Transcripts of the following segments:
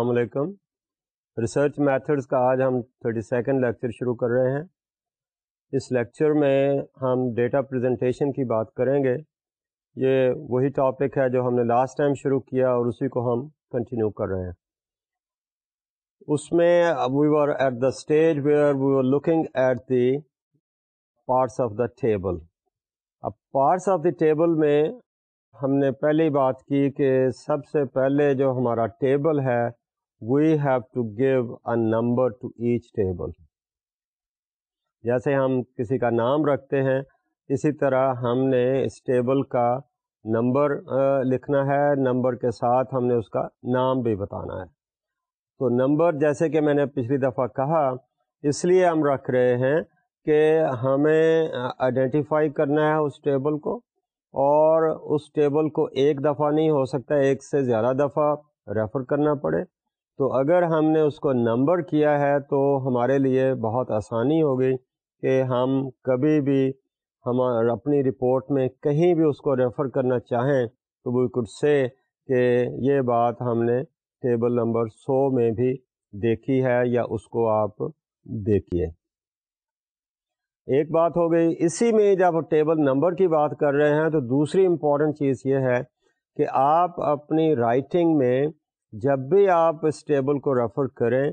السلام علیکم research methods کا آج ہم تھرٹی سیکنڈ لیکچر شروع کر رہے ہیں اس لیکچر میں ہم ڈیٹا پریزنٹیشن کی بات کریں گے یہ وہی ٹاپک ہے جو ہم نے لاسٹ ٹائم شروع کیا اور اسی کو ہم کنٹینیو کر رہے ہیں اس میں we are at the stage we are we looking at the parts of the table اب پارٹس آف دی ٹیبل میں ہم نے پہلی بات کی کہ سب سے پہلے جو ہمارا ٹیبل ہے we have to give a number to each table جیسے ہم کسی کا نام رکھتے ہیں اسی طرح ہم نے اس ٹیبل کا نمبر لکھنا ہے نمبر کے ساتھ ہم نے اس کا نام بھی بتانا ہے تو نمبر جیسے کہ میں نے پچھلی دفعہ کہا اس لیے ہم رکھ رہے ہیں کہ ہمیں آئیڈینٹیفائی کرنا ہے اس ٹیبل کو اور اس ٹیبل کو ایک دفعہ نہیں ہو سکتا ایک سے زیادہ دفعہ ریفر کرنا پڑے تو اگر ہم نے اس کو نمبر کیا ہے تو ہمارے لیے بہت آسانی ہو گئی کہ ہم کبھی بھی ہم اپنی رپورٹ میں کہیں بھی اس کو ریفر کرنا چاہیں تو وی کڈ سے کہ یہ بات ہم نے ٹیبل نمبر سو میں بھی دیکھی ہے یا اس کو آپ دیکھیے ایک بات ہو گئی اسی میں جب ٹیبل نمبر کی بات کر رہے ہیں تو دوسری امپورٹنٹ چیز یہ ہے کہ آپ اپنی رائٹنگ میں جب بھی آپ اس ٹیبل کو ریفر کریں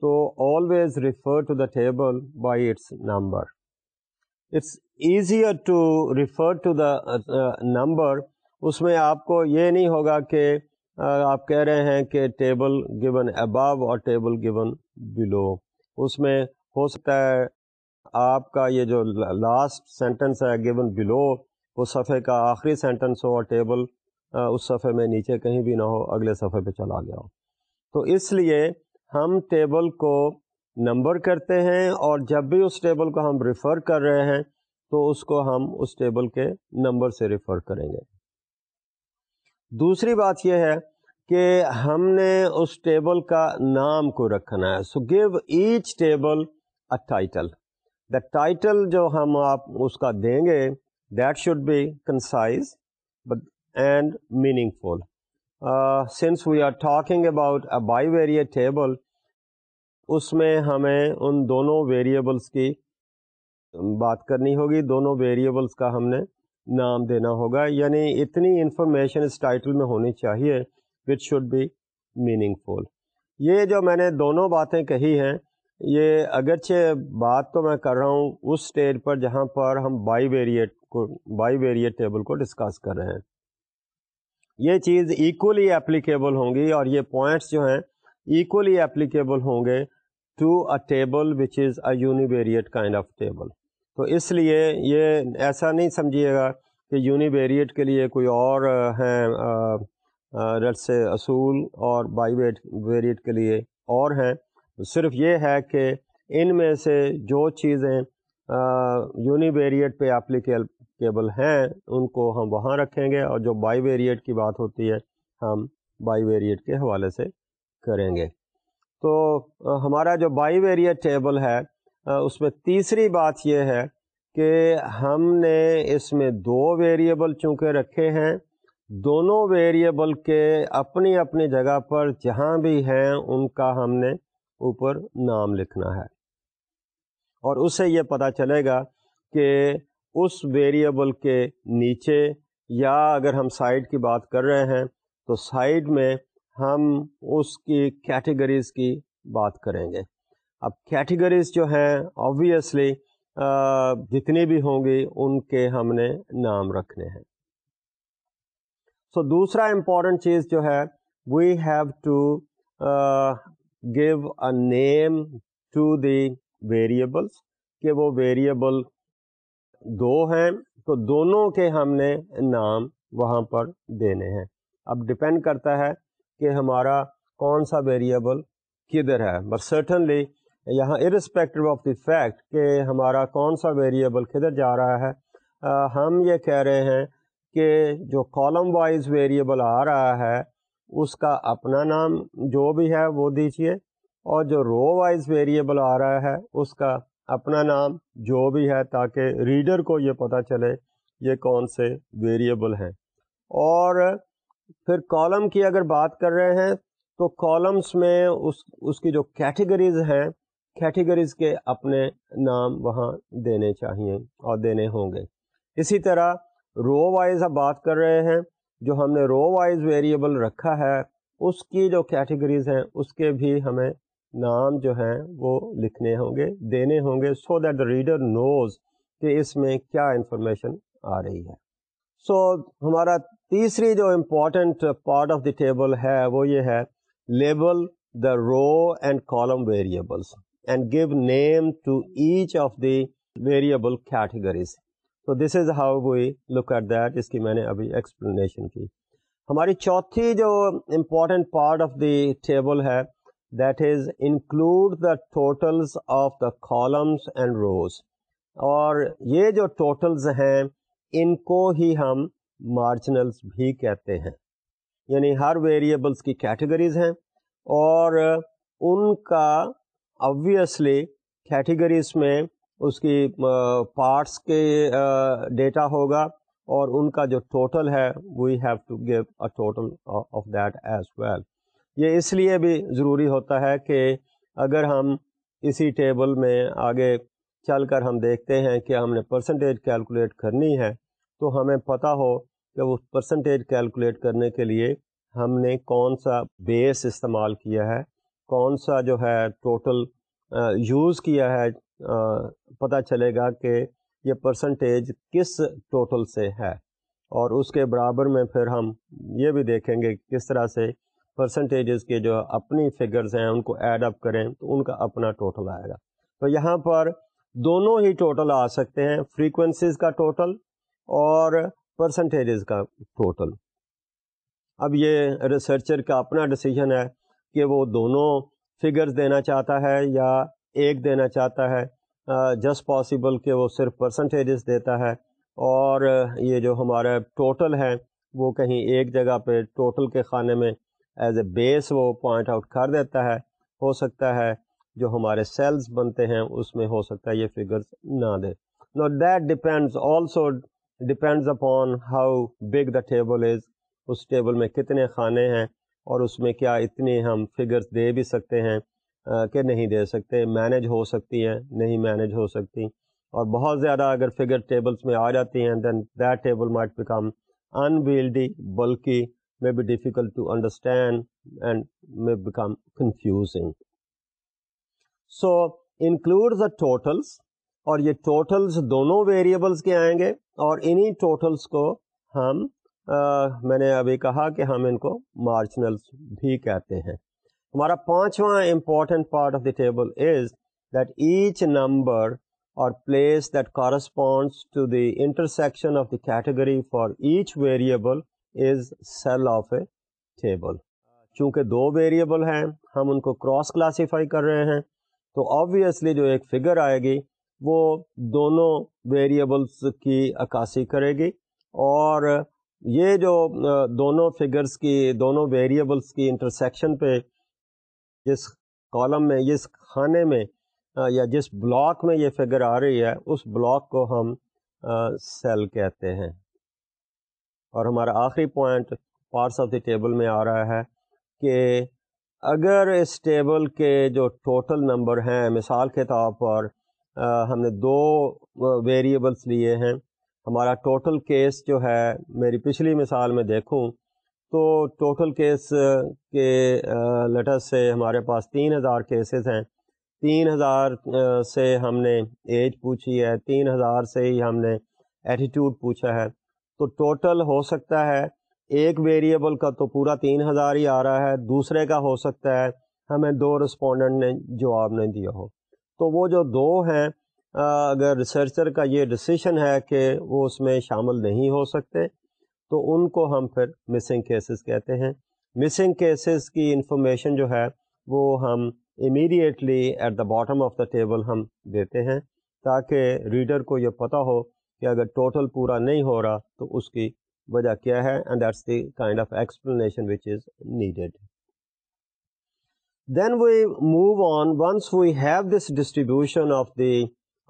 تو always refer to the table by its number it's easier to refer to the number اس میں آپ کو یہ نہیں ہوگا کہ uh, آپ کہہ رہے ہیں کہ ٹیبل گیون ابو اور ٹیبل گیون بلو اس میں ہو سکتا ہے آپ کا یہ جو لاسٹ سینٹنس ہے گیون بلو وہ صفحے کا آخری سینٹنس ہو اور ٹیبل اس صفحے میں نیچے کہیں بھی نہ ہو اگلے صفحے پہ چلا گیا ہو تو اس لیے ہم ٹیبل کو نمبر کرتے ہیں اور جب بھی اس ٹیبل کو ہم ریفر کر رہے ہیں تو اس کو ہم اس ٹیبل کے نمبر سے ریفر کریں گے دوسری بات یہ ہے کہ ہم نے اس ٹیبل کا نام کو رکھنا ہے so give each table a title the title جو ہم آپ اس کا دیں گے that should be concise but and meaningful sense we are talking about a bivariate table اس میں ہمیں ان دونوں ویریبلس کی بات کرنی ہوگی دونوں ویریبلس کا ہم نے نام دینا ہوگا یعنی اتنی انفارمیشن اس ٹائٹل میں ہونی چاہیے what should be meaningful یہ جو میں نے دونوں باتیں کہی ہیں یہ اگرچہ بات تو میں کر رہا ہوں اس اسٹیج پر جہاں پر ہم بائی ویریٹ کو بائی ویریٹ ٹیبل کو ڈسکس کر رہے ہیں یہ چیز ایکولی اپلیکیبل ہوں گی اور یہ پوائنٹس جو ہیں ایکولی اپلیکیبل ہوں گے to a table which is a univariate kind of table تو اس لیے یہ ایسا نہیں سمجھیے گا کہ یونیویریٹ کے لیے کوئی اور ہیں رس اصول اور بائی ویٹ ویریٹ کے لیے اور ہیں صرف یہ ہے کہ ان میں سے جو چیزیں یونیویریٹ پہ اپلیکیبل کیبل ہیں ان کو ہم وہاں رکھیں گے اور جو بائی ویریٹ کی بات ہوتی ہے ہم بائی ویریٹ کے حوالے سے کریں گے تو ہمارا جو بائی ویریٹ ٹیبل ہے اس میں تیسری بات یہ ہے کہ ہم نے اس میں دو ویریبل چونکہ رکھے ہیں دونوں ویریبل کے اپنی اپنی جگہ پر جہاں بھی ہیں ان کا ہم نے اوپر نام لکھنا ہے اور اس سے یہ پتہ چلے گا کہ اس ویریبل کے نیچے یا اگر ہم سائڈ کی بات کر رہے ہیں تو سائڈ میں ہم اس کی کیٹیگریز کی بات کریں گے اب کیٹیگریز جو ہیں آبویسلی جتنی بھی ہوں گی ان کے ہم نے نام رکھنے ہیں سو so, دوسرا امپورٹنٹ چیز جو ہے we have to give a name to the variables کہ وہ ویریبل دو ہیں تو دونوں کے ہم نے نام وہاں پر دینے ہیں اب ڈپینڈ کرتا ہے کہ ہمارا کون سا ویریبل کدھر ہے بٹ سرٹنلی یہاں ارسپیکٹو آف دی فیکٹ کہ ہمارا کون سا ویریبل کدھر جا رہا ہے ہم یہ کہہ رہے ہیں کہ جو کالم وائز ویریبل آ رہا ہے اس کا اپنا نام جو بھی ہے وہ دیجیے اور جو رو وائز ویریبل آ رہا ہے اس کا اپنا نام جو بھی ہے تاکہ ریڈر کو یہ پتہ چلے یہ کون سے ویریبل ہیں اور پھر کالم کی اگر بات کر رہے ہیں تو کالمس میں اس اس کی جو کیٹیگریز ہیں کیٹیگریز کے اپنے نام وہاں دینے چاہیے اور دینے ہوں گے اسی طرح رو وائز اب بات کر رہے ہیں جو ہم نے رو وائز ویریبل رکھا ہے اس کی جو کیٹیگریز ہیں اس کے بھی ہمیں نام جو ہیں وہ لکھنے ہوں گے دینے ہوں گے so that the reader knows کہ اس میں کیا انفارمیشن آ رہی ہے سو ہمارا تیسری جو important part of the table ہے وہ یہ ہے label the row and column variables and give name to each of the variable categories تو this is how we look at that اس کی میں نے ابھی ایکسپلینیشن کی ہماری چوتھی جو important part of the table ہے that is include the totals of the columns and rows اور یہ جو ٹوٹلز ہیں ان کو ہی ہم مارجنلس بھی کہتے ہیں یعنی ہر ویریبلس کی کیٹیگریز ہیں اور ان کا آبویسلی کیٹیگریز میں اس کی پارٹس کے ڈیٹا ہوگا اور ان کا جو ٹوٹل ہے we have to give a total of that as well یہ اس لیے بھی ضروری ہوتا ہے کہ اگر ہم اسی ٹیبل میں آگے چل کر ہم دیکھتے ہیں کہ ہم نے پرسنٹیج کیلکولیٹ کرنی ہے تو ہمیں پتہ ہو کہ وہ پرسنٹیج کیلکولیٹ کرنے کے لیے ہم نے کون سا بیس استعمال کیا ہے کون سا جو ہے ٹوٹل یوز کیا ہے پتہ چلے گا کہ یہ پرسنٹیج کس ٹوٹل سے ہے اور اس کے برابر میں پھر ہم یہ بھی دیکھیں گے کس طرح سے پرسنٹیجز کے جو اپنی فگرز ہیں ان کو ایڈ اپ کریں تو ان کا اپنا ٹوٹل آئے گا تو یہاں پر دونوں ہی ٹوٹل آ سکتے ہیں فریکوینسیز کا ٹوٹل اور پرسنٹیجز کا ٹوٹل اب یہ ریسرچر کا اپنا ڈسیزن ہے کہ وہ دونوں فگرز دینا چاہتا ہے یا ایک دینا چاہتا ہے جسٹ پاسبل کہ وہ صرف پرسنٹیجز دیتا ہے اور یہ جو ہمارا ٹوٹل ہے وہ کہیں ایک جگہ پہ ٹوٹل کے خانے میں ایز اے بیس وہ پوائنٹ آؤٹ کر دیتا ہے ہو سکتا ہے جو ہمارے سیلز بنتے ہیں اس میں ہو سکتا ہے یہ فگرس نہ دے no that depends also depends upon how big the table is us table میں کتنے کھانے ہیں اور اس میں کیا اتنی ہم فگرس دے بھی سکتے ہیں کہ نہیں دے سکتے مینج ہو سکتی ہیں نہیں مینیج ہو سکتی اور بہت زیادہ اگر فگر ٹیبلس میں آ جاتی ہیں then that table might become in بلکہ may may be difficult to understand and become confusing. So, include the totals اور یہ ٹوٹلس دونوں کے آئیں گے اور انہی ٹوٹلس کو ہم میں نے ابھی کہا کہ ہم ان کو مارجنلس بھی کہتے ہیں ہمارا پانچواں important part of the table is that each number اور place corresponds to the intersection of the category for each variable is cell of a table چونکہ دو ویریبل ہیں ہم ان کو کراس کلاسیفائی کر رہے ہیں تو آبویسلی جو ایک فگر آئے گی وہ دونوں ویریبلس کی عکاسی کرے گی اور یہ جو دونوں فگرس کی دونوں ویریبلس کی انٹرسیکشن پہ جس کالم میں جس کھانے میں یا جس بلاک میں یہ فگر آ رہی ہے اس بلاک کو ہم سیل کہتے ہیں اور ہمارا آخری point parts of the table میں آ رہا ہے کہ اگر اس ٹیبل کے جو ٹوٹل نمبر ہیں مثال کے طور پر ہم نے دو ویریبلس لیے ہیں ہمارا ٹوٹل کیس جو ہے میری پچھلی مثال میں دیکھوں تو ٹوٹل کیس کے لیٹر سے ہمارے پاس تین ہزار کیسز ہیں تین ہزار سے ہم نے ایج پوچھی ہے تین ہزار سے ہی ہم نے ایٹیٹیوڈ پوچھا ہے تو ٹوٹل ہو سکتا ہے ایک ویریبل کا تو پورا تین ہزار ہی آ رہا ہے دوسرے کا ہو سکتا ہے ہمیں دو رسپونڈنٹ نے جواب نہیں دیا ہو تو وہ جو دو ہیں اگر ریسرچر کا یہ ڈسیشن ہے کہ وہ اس میں شامل نہیں ہو سکتے تو ان کو ہم پھر مسنگ کیسز کہتے ہیں مسنگ کیسز کی انفارمیشن جو ہے وہ ہم immediately at the bottom of the table ہم دیتے ہیں تاکہ ریڈر کو یہ پتہ ہو کہ اگر ٹوٹل پورا نہیں ہو رہا تو اس کی وجہ کیا ہے and that's the kind of explanation which is needed then we move on once we have this distribution of the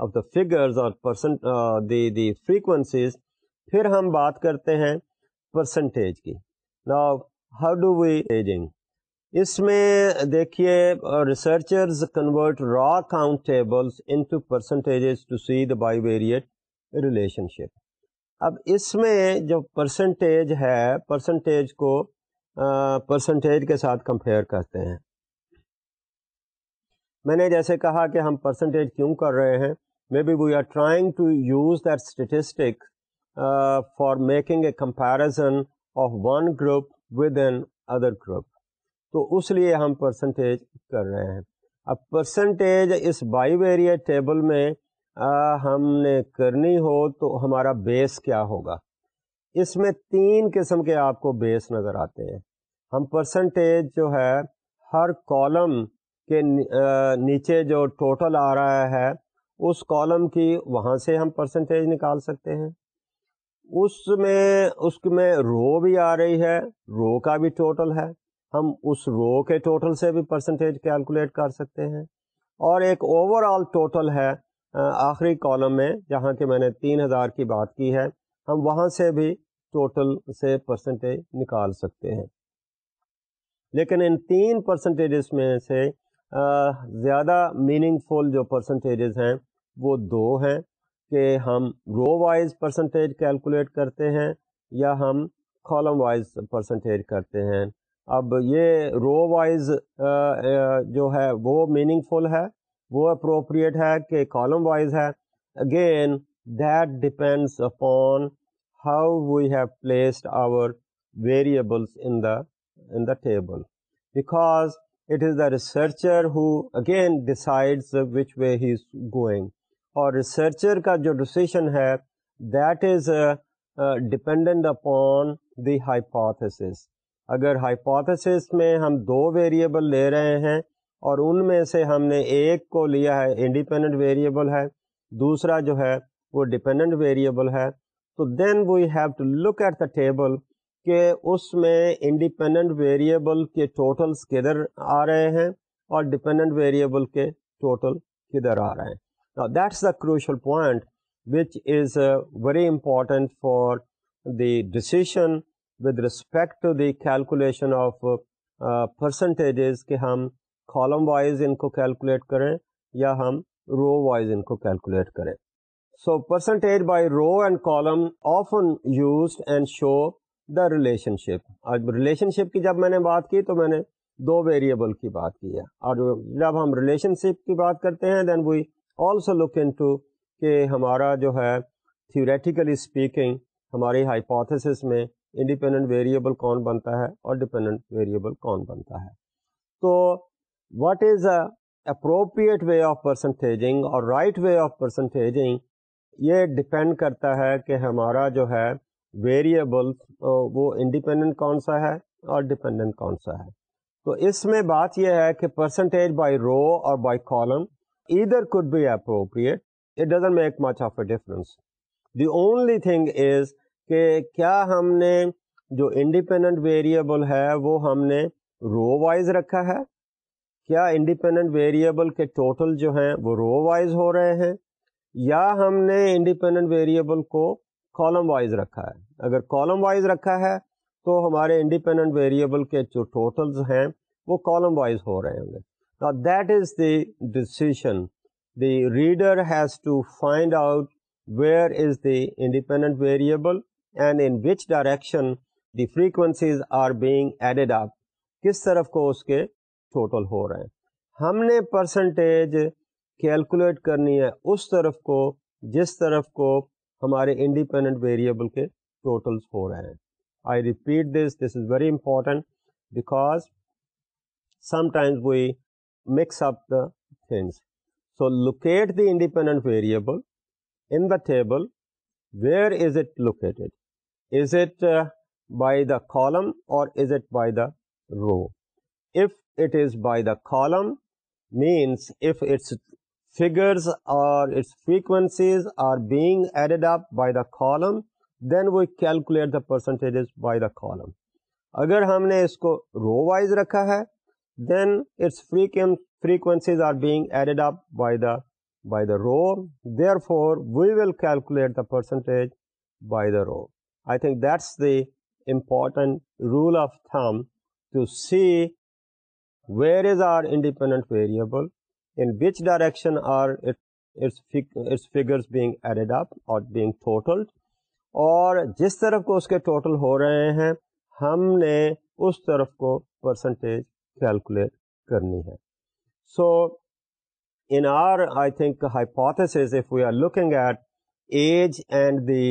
of the figures اور فریکوینسیز پھر ہم بات کرتے ہیں پرسنٹیج کی نا ہاؤ ڈو وی ایجنگ اس میں دیکھیے researchers convert raw count tables into percentages to see the bivariate relationship اب اس میں جو پرسنٹیج ہے پرسنٹیج کو پرسنٹیج کے ساتھ کمپیئر کرتے ہیں میں نے جیسے کہا کہ ہم پرسنٹیج کیوں کر رہے ہیں maybe we are trying to use that statistic for making a comparison of one group with another group تو اس لیے ہم پرسنٹیج کر رہے ہیں اب پرسنٹیج اس بائی ویریٹ ٹیبل میں ہم نے کرنی ہو تو ہمارا بیس کیا ہوگا اس میں تین قسم کے آپ کو بیس نظر آتے ہیں ہم پرسنٹیج جو ہے ہر کالم کے نیچے جو ٹوٹل آ رہا ہے اس کالم کی وہاں سے ہم پرسنٹیج نکال سکتے ہیں اس میں اس میں رو بھی آ رہی ہے رو کا بھی ٹوٹل ہے ہم اس رو کے ٹوٹل سے بھی پرسنٹیج کیلکولیٹ کر سکتے ہیں اور ایک اوور آل ٹوٹل ہے آخری کالم میں جہاں کہ میں نے تین ہزار کی بات کی ہے ہم وہاں سے بھی ٹوٹل سے پرسنٹیج نکال سکتے ہیں لیکن ان تین پرسنٹیجز میں سے زیادہ میننگ فل جو پرسنٹیجز ہیں وہ دو ہیں کہ ہم رو وائز پرسنٹیج کیلکولیٹ کرتے ہیں یا ہم کالم وائز پرسنٹیج کرتے ہیں اب یہ رو وائز جو ہے وہ میننگ فل ہے وہ اپروپریٹ ہے کہ کالم وائز ہے again that depends upon how we have placed our variables in the in the table because it is the researcher who again decides which way he is going اور researcher کا جو decision ہے that is dependent upon the hypothesis اگر hypothesis میں ہم دو variable لے رہے ہیں اور ان میں سے ہم نے ایک کو لیا ہے انڈیپینڈنٹ ویریبل ہے دوسرا جو ہے وہ ڈیپینڈنٹ ویریبل ہے تو then we have to look at the table کہ اس میں انڈیپینڈنٹ ویریبل کے ٹوٹلس کدھر آ رہے ہیں اور ڈپینڈنٹ ویریبل کے ٹوٹل کدھر آ رہے ہیں that's the crucial point which is very important for the decision with respect to the calculation of percentages کہ ہم کالم وائز ان کو کیلکولیٹ کریں یا ہم رو وائز ان کو کیلکولیٹ کریں so percentage by row and column often used and show the relationship اب ریلیشن شپ کی جب میں نے بات کی تو میں نے دو ویریبل کی بات کی ہے اور جب ہم ریلیشن شپ کی بات کرتے ہیں then we also look into ٹو کہ ہمارا جو ہے تھیوریٹیکلی اسپیکنگ ہماری ہائپوتھسس میں انڈیپینڈنٹ ویریبل کون بنتا ہے اور ڈیپینڈنٹ ویریبل کون بنتا ہے تو what is a appropriate way of percentaging اور رائٹ وے آف پرسنٹیجنگ یہ ڈپینڈ کرتا ہے کہ ہمارا جو ہے ویریبل وہ انڈیپینڈنٹ کون سا ہے اور ڈیپینڈنٹ کون سا ہے تو اس میں بات یہ ہے کہ پرسنٹیج بائی رو اور بائی کالم ادھر could be appropriate it doesn't make much of a difference the only thing is کہ کیا ہم نے جو انڈیپینڈنٹ ویریبل ہے وہ ہم نے رو وائز رکھا ہے کیا انڈیپینڈنٹ ویریبل کے ٹوٹل جو ہیں وہ رو وائز ہو رہے ہیں یا ہم نے انڈیپینڈنٹ ویریبل کو کالم وائز رکھا ہے اگر کالم وائز رکھا ہے تو ہمارے انڈیپینڈنٹ ویریبل کے جو ٹوٹلز ہیں وہ کالم وائز ہو رہے ہوں گے that is the decision the reader has to find out where is the independent variable and in which direction the frequencies are being added up کس طرف کو اس کے ٹوٹل ہو رہے ہیں ہم نے پرسنٹیج کیلکولیٹ کرنی ہے اس طرف کو جس طرف کو ہمارے انڈیپینڈنٹ ویریبل کے ٹوٹلس ہو رہے ہیں I repeat this this is very important because sometimes we mix up the things so locate the independent variable in the table where is it located is it by the column اور is it by the row column means if its figure frequencies are being added up by the column then we calculate the percentage is by the column اگر ہم نے اس کو row wise رکھا ہے then its frequencies are being added up by the by the row therefore we will calculate the percentage by the row I think that's the important rule of thumb to see where is our independent variable in which direction are its figures being added upping total اور جس طرف کو اس کے total ہو رہے ہیں ہم نے اس طرف کو پرسنٹیج کیلکولیٹ کرنی ہے so in our I think hypothesis if we are looking at age and the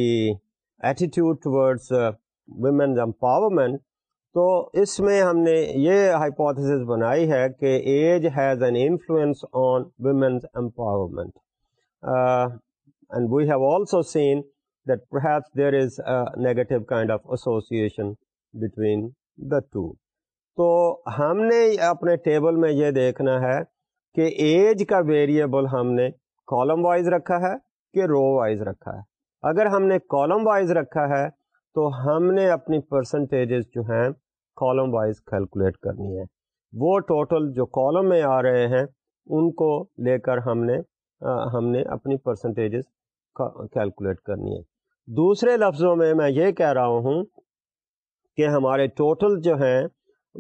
attitude towards empowerment تو اس میں ہم نے یہ ہائپوتھس بنائی ہے کہ age has an influence on women's empowerment and we have also seen that perhaps there is is negative kind of association between the two تو ہم نے اپنے ٹیبل میں یہ دیکھنا ہے کہ ایج کا ویریبل ہم نے کالم وائز رکھا ہے کہ رو وائز رکھا ہے اگر ہم نے کالم وائز رکھا ہے تو ہم نے اپنی پرسنٹیجز جو ہیں کالم وائز کیلکولیٹ کرنی ہے وہ ٹوٹل جو کالم میں آ رہے ہیں ان کو لے کر ہم نے ہم نے اپنی پرسنٹیجز کیلکولیٹ کرنی ہے دوسرے لفظوں میں میں یہ کہہ رہا ہوں کہ ہمارے ٹوٹل جو ہیں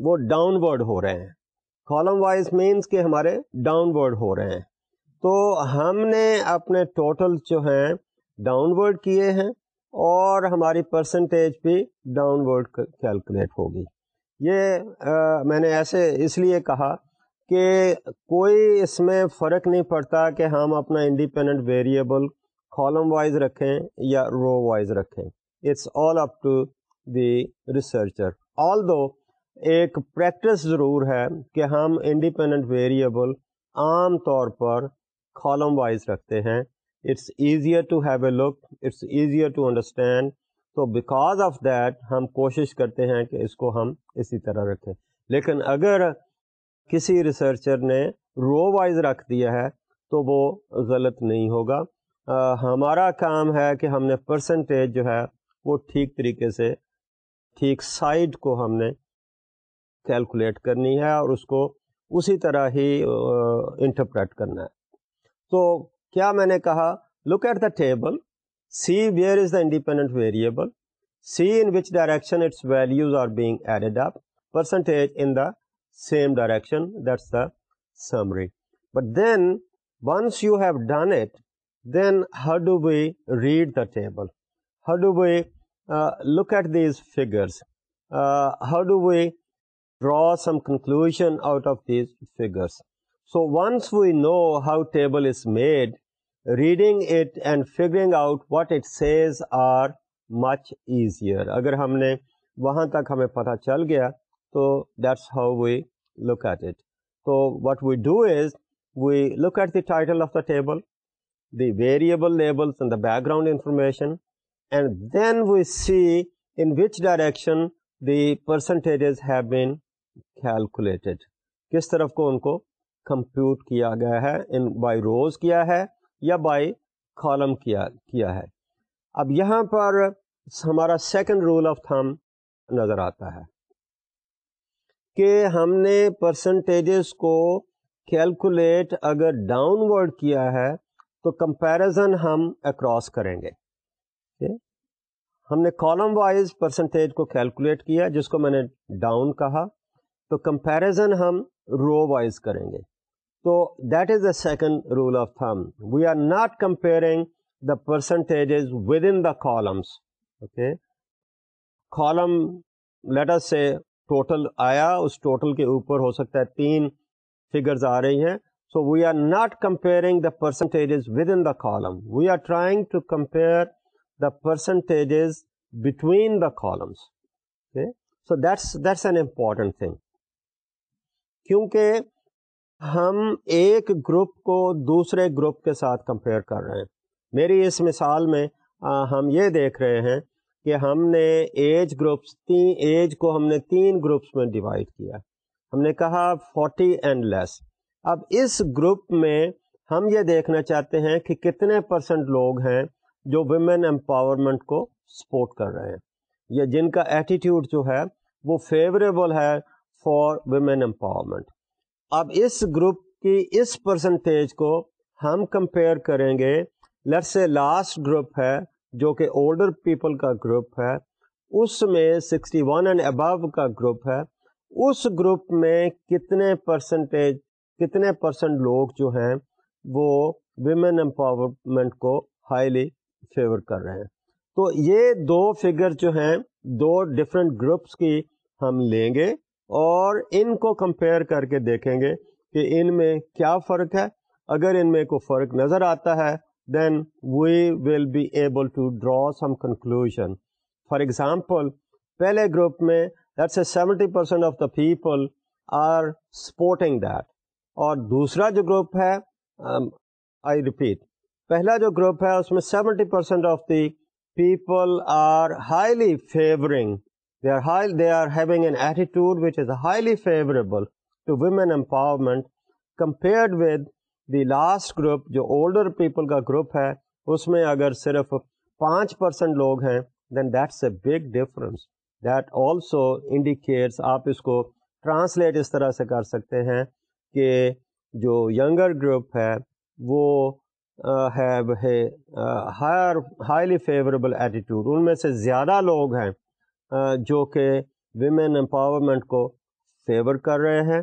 وہ ڈاؤن ورڈ ہو رہے ہیں کالم وائز مینس کہ ہمارے ڈاؤن ورڈ ہو رہے ہیں تو ہم نے اپنے ٹوٹل جو ہیں ڈاؤن ورڈ کیے ہیں اور ہماری پرسنٹیج بھی ڈاؤن ورڈ کیلکولیٹ ہوگی یہ میں نے ایسے اس لیے کہا کہ کوئی اس میں فرق نہیں پڑتا کہ ہم اپنا انڈیپینڈنٹ ویریبل کالم وائز رکھیں یا رو وائز رکھیں it's all up to the researcher although ایک پریکٹس ضرور ہے کہ ہم انڈیپینڈنٹ ویریبل عام طور پر کالم وائز رکھتے ہیں it's easier to have a look it's easier to understand تو بیکاز آف دیٹ ہم کوشش کرتے ہیں کہ اس کو ہم اسی طرح رکھیں لیکن اگر کسی ریسرچر نے رو وائز رکھ دیا ہے تو وہ غلط نہیں ہوگا ہمارا کام ہے کہ ہم نے پرسنٹیج جو ہے وہ ٹھیک طریقے سے ٹھیک سائڈ کو ہم نے کیلکولیٹ کرنی ہے اور اس کو اسی طرح ہی انٹرپریٹ کرنا ہے تو کیا میں نے کہا look at the table C, where is the independent variable? See in which direction its values are being added up, percentage in the same direction, that's the summary. But then once you have done it, then how do we read the table? How do we uh, look at these figures? Uh, how do we draw some conclusion out of these figures? So once we know how table is made, reading it and figuring out what it says are much easier اگر ہم نے وہاں تک ہمیں پتہ چل گیا تو that's how we look at it تو what we do is we look at the title of the table the variable label background information and then we see in which direction the percentages have been calculated کس طرف کو ان کو compute کیا گیا ہے in by rows کیا ہے یا بائی کالم کیا کیا ہے اب یہاں پر ہمارا سیکنڈ رول آف تھم نظر آتا ہے کہ ہم نے پرسنٹیجز کو کیلکولیٹ اگر ڈاؤن ورڈ کیا ہے تو کمپیریزن ہم اکراس کریں گے ہم نے کالم وائز پرسنٹیج کو کیلکولیٹ کیا جس کو میں نے ڈاؤن کہا تو کمپیریزن ہم رو وائز کریں گے تو that is the second rule of thumb we are not comparing the percentages within the columns okay column letter سے ٹوٹل آیا اس ٹوٹل کے اوپر ہو سکتا ہے تین فگرز آ رہی ہیں so we are not comparing the percentages within the column we are trying to compare the percentages between the columns okay so that's that's an important thing کیونکہ ہم ایک گروپ کو دوسرے گروپ کے ساتھ کمپیئر کر رہے ہیں میری اس مثال میں ہم یہ دیکھ رہے ہیں کہ ہم نے ایج گروپس تین ایج کو ہم نے تین گروپس میں ڈیوائڈ کیا ہم نے کہا فورٹی اینڈ لیس اب اس گروپ میں ہم یہ دیکھنا چاہتے ہیں کہ کتنے پرسنٹ لوگ ہیں جو ویمن امپاورمنٹ کو سپورٹ کر رہے ہیں یا جن کا ایٹیٹیوڈ جو ہے وہ فیوریبل ہے فار ویمن امپاورمنٹ اب اس گروپ کی اس پرسنٹیج کو ہم کمپیئر کریں گے لٹ سے لاسٹ گروپ ہے جو کہ اولڈر پیپل کا گروپ ہے اس میں سکسٹی ون اینڈ ابو کا گروپ ہے اس گروپ میں کتنے پرسنٹیج کتنے پرسنٹ لوگ جو ہیں وہ ویمن امپاورمنٹ کو ہائیلی فیور کر رہے ہیں تو یہ دو فگر جو ہیں دو ڈفرینٹ گروپس کی ہم لیں گے اور ان کو کمپیئر کر کے دیکھیں گے کہ ان میں کیا فرق ہے اگر ان میں کوئی فرق نظر آتا ہے then we will be able to draw some conclusion for example پہلے گروپ میں that's a seventy percent of the people are supporting that اور دوسرا جو گروپ ہے آئی um, ریپیٹ پہلا جو گروپ ہے اس میں seventy percent of the people are highly favouring attitude which is highly favourable to women empowerment compared with the last group جو اولڈر پیپل کا گروپ ہے اس میں اگر صرف پانچ پرسینٹ لوگ ہیں then that's a big difference that also indicates آپ اس کو ٹرانسلیٹ اس طرح سے کر سکتے ہیں کہ جو ینگر گروپ ہے وہ ہیو ہائیلی فیوریبل ایٹیٹیوڈ ان میں سے زیادہ لوگ ہیں جو کہ ویمن امپاورمنٹ کو فیور کر رہے ہیں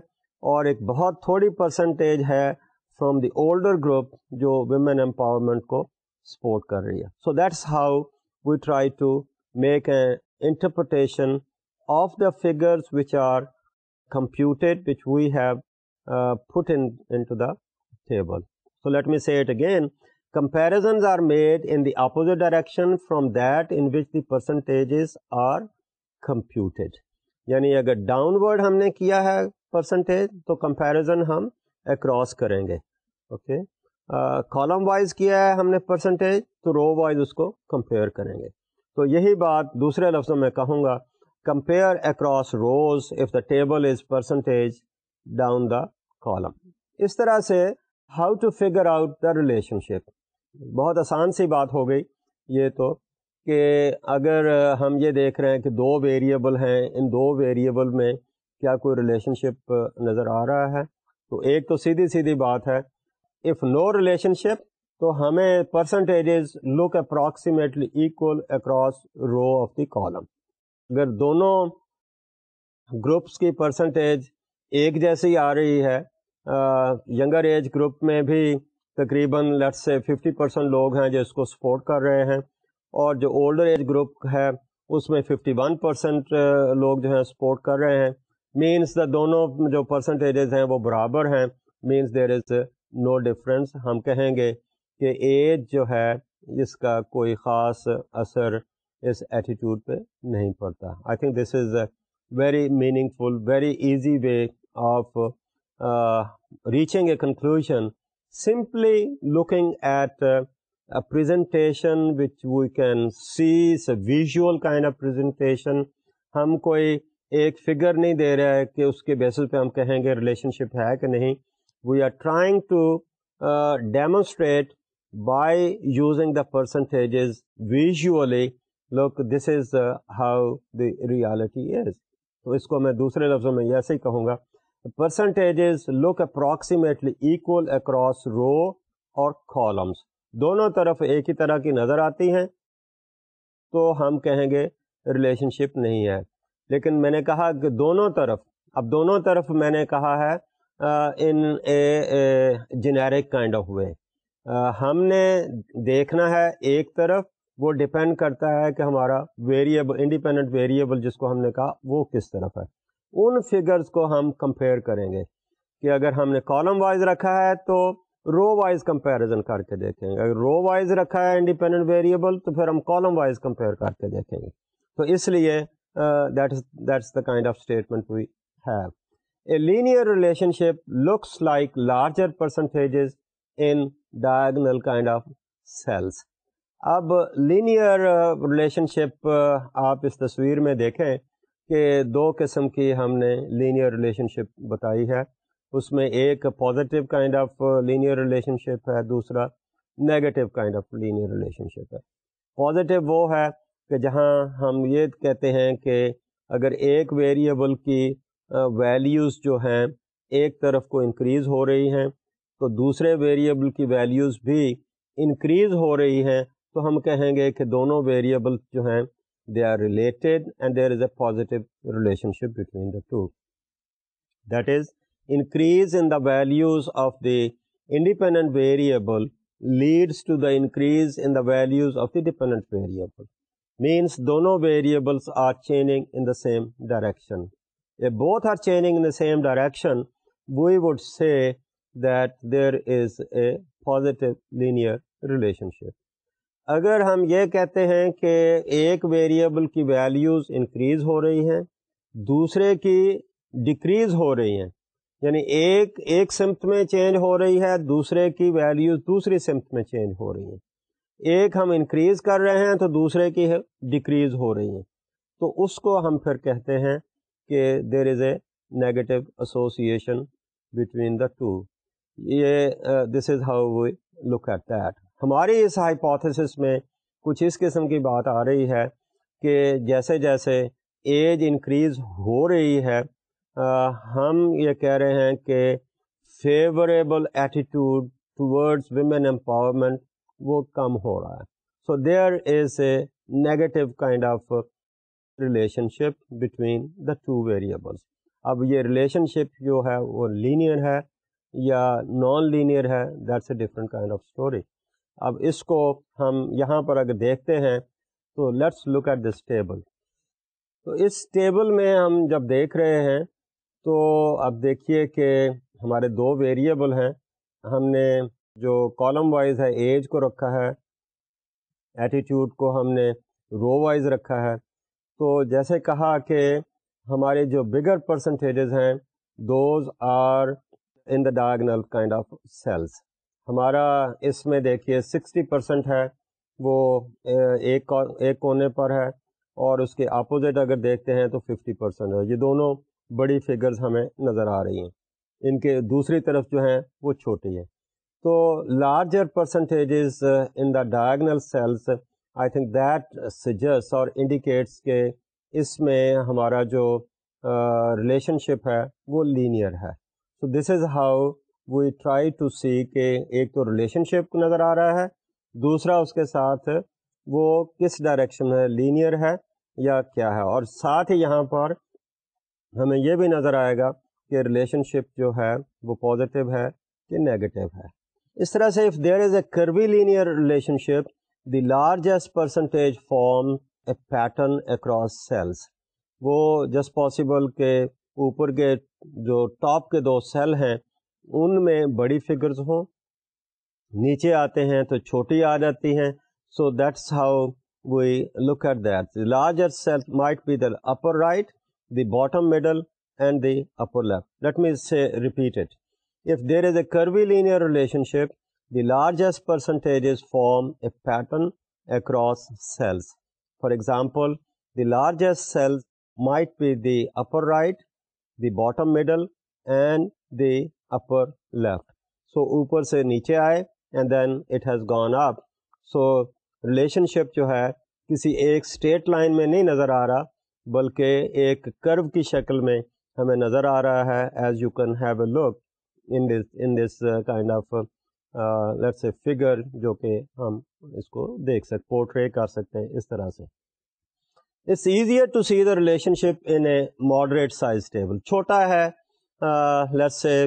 اور ایک بہت تھوڑی پرسنٹیج ہے فرام دی اولڈر گروپ جو ویمن امپاورمنٹ کو سپورٹ کر رہی ہے so that's how we try to make a interpretation of the figures which are computed which we have put into the table so let me see it again comparisons are made in the opposite direction from that in which the percentages are computed یعنی اگر downward ہم نے کیا ہے percentage تو comparison ہم across کریں گے اوکے کالم وائز کیا ہے ہم نے پرسنٹیج تو رو وائز اس کو کمپیئر کریں گے تو یہی بات دوسرے لفظوں میں کہوں گا compare across rows of the table as percentage down the column اس طرح سے how to figure out the relationship بہت آسان سی بات ہو گئی یہ تو کہ اگر ہم یہ دیکھ رہے ہیں کہ دو ویریبل ہیں ان دو ویریبل میں کیا کوئی ریلیشن شپ نظر آ رہا ہے تو ایک تو سیدھی سیدھی بات ہے اف نو ریلیشن شپ تو ہمیں percentages look approximately equal across row of the column اگر دونوں گروپس کی پرسنٹیج ایک جیسی آ رہی ہے ینگر ایج گروپ میں بھی تقریباً لیٹ سے ففٹی پرسینٹ لوگ ہیں جو اس کو سپورٹ کر رہے ہیں اور جو اولڈر ایج گروپ ہے اس میں ففٹی ون پرسینٹ لوگ جو ہیں سپورٹ کر رہے ہیں مینس دا دونوں جو پرسنٹیجز ہیں وہ برابر ہیں means there is no difference ہم کہیں گے کہ ایج جو ہے اس کا کوئی خاص اثر اس ایٹیٹیوڈ پہ نہیں پڑتا I think this is a very meaningful very easy way of reaching a conclusion simply looking at presentation which we can sees visual kind of presentation ہم کوئی ایک فگر نہیں دے رہا ہے کہ اس کے بیسس پہ ہم کہیں گے ریلیشن شپ ہے کہ نہیں we are trying to demonstrate by using the percentages visually look this is how the reality is تو اس کو میں دوسرے لفظوں میں ایسے ہی کہوں گا percentages look approximately equal across row اور کالمس دونوں طرف ایک ہی طرح کی نظر آتی ہیں تو ہم کہیں گے ریلیشن شپ نہیں ہے لیکن میں نے کہا کہ دونوں طرف اب دونوں طرف میں نے کہا ہے in a generic kind of way ہم نے دیکھنا ہے ایک طرف وہ ڈپینڈ کرتا ہے کہ ہمارا ویریبل انڈیپینڈنٹ ویریبل جس کو ہم نے کہا وہ کس طرف ہے ان فگرز کو ہم کمپیئر کریں گے کہ اگر ہم نے کالم وائز رکھا ہے تو رو وائز کمپیریزن کر کے دیکھیں گے اگر رو وائز رکھا ہے انڈیپینڈنٹ ویریبل تو پھر ہم کالم وائز کمپیئر کر کے دیکھیں گے تو اس لیے that's the kind of statement we have a linear relationship looks like larger percentages in diagonal kind of cells اب لینئر ریلیشن شپ آپ اس تصویر میں دیکھیں کہ دو قسم کی ہم نے لینیئر ریلیشن شپ بتائی ہے اس میں ایک positive kind of linear relationship ہے دوسرا negative kind of linear relationship ہے پازیٹیو وہ ہے کہ جہاں ہم یہ کہتے ہیں کہ اگر ایک ویریبل کی ویلیوز uh, جو ہیں ایک طرف کو انکریز ہو رہی ہیں تو دوسرے ویریبل کی ویلیوز بھی انکریز ہو رہی ہیں تو ہم کہیں گے کہ دونوں ویریبل جو ہیں they are related and there is a positive relationship between the two. That is, increase in the values of the independent variable leads to the increase in the values of the dependent variable. Means dono variables are changing in the same direction. If both are changing in the same direction, we would say that there is a positive linear relationship. اگر ہم یہ کہتے ہیں کہ ایک variable کی values increase ہو رہی ہیں دوسرے کی ڈکریز ہو رہی ہیں یعنی ایک ایک سمت میں چینج ہو رہی ہے دوسرے کی ویلیوز دوسری سمت میں چینج ہو رہی ہیں ایک ہم انکریز کر رہے ہیں تو دوسرے کی ڈکریز ہو رہی ہیں تو اس کو ہم پھر کہتے ہیں کہ there is a negative association between the two یہ this is how we look at that ہماری اس ہائپوتھسس میں کچھ اس قسم کی بات آ رہی ہے کہ جیسے جیسے ایج انکریز ہو رہی ہے ہم یہ کہہ رہے ہیں کہ favourable attitude towards women empowerment وہ کم ہو رہا ہے so there is a negative kind of relationship between the two variables اب یہ ریلیشن شپ جو ہے وہ لینئر ہے یا نان لینئر ہے that's a different kind of story اب اس کو ہم یہاں پر اگر دیکھتے ہیں تو let's look at this table تو اس ٹیبل میں ہم جب دیکھ رہے ہیں تو اب دیکھیے کہ ہمارے دو ویریبل ہیں ہم نے جو کالم وائز ہے ایج کو رکھا ہے ایٹیٹیوڈ کو ہم نے رو وائز رکھا ہے تو جیسے کہا کہ ہمارے جو بگر پرسنٹیجز ہیں those are in the diagonal kind of cells ہمارا اس میں دیکھیے سکسٹی پرسینٹ ہے وہ ایک ایک کونے پر ہے اور اس کے اپوزٹ اگر دیکھتے ہیں تو ففٹی پرسینٹ ہے یہ دونوں بڑی فگرز ہمیں نظر آ رہی ہیں ان کے دوسری طرف جو ہیں وہ چھوٹی ہیں تو larger percentages in the diagonal cells I think that سجس اور انڈیکیٹس کہ اس میں ہمارا جو ریلیشن شپ ہے وہ لینئر ہے so this is how we try to see کہ ایک تو ریلیشن شپ نظر آ رہا ہے دوسرا اس کے ساتھ وہ کس ڈائریکشن میں لینئر ہے یا کیا ہے اور ساتھ ہی یہاں پر ہمیں یہ بھی نظر آئے گا کہ ریلیشن شپ جو ہے وہ پازیٹیو ہے کہ نگیٹیو ہے اس طرح سے if there is a curvilinear relationship the largest percentage form a pattern across cells وہ جسٹ پاسبل کے اوپر کے جو ٹاپ کے دو سیل ہیں ان میں بڑی فگرز ہوں نیچے آتے ہیں تو چھوٹی آ جاتی ہیں so that's how we look at that larger cell might be the upper right the bottom middle and the upper left let me say repeat it if there is a curvilinear relationship the largest percentage form a pattern across cells for example the largest cells might be the upper right the bottom middle and the upper left so اوپر سے نیچے آئے and then it has gone up so relationship جو ہے کسی ایک straight line میں نہیں نظر آ رہا بلکہ ایک کرو کی شکل میں ہمیں نظر آ رہا ہے as you can have a look in this in this kind of let's a figure جو کہ ہم اس کو دیکھ سکتے پورٹری کر سکتے ہیں اس طرح سے it's easier to see the relationship in a moderate size table چھوٹا ہے let's uh, a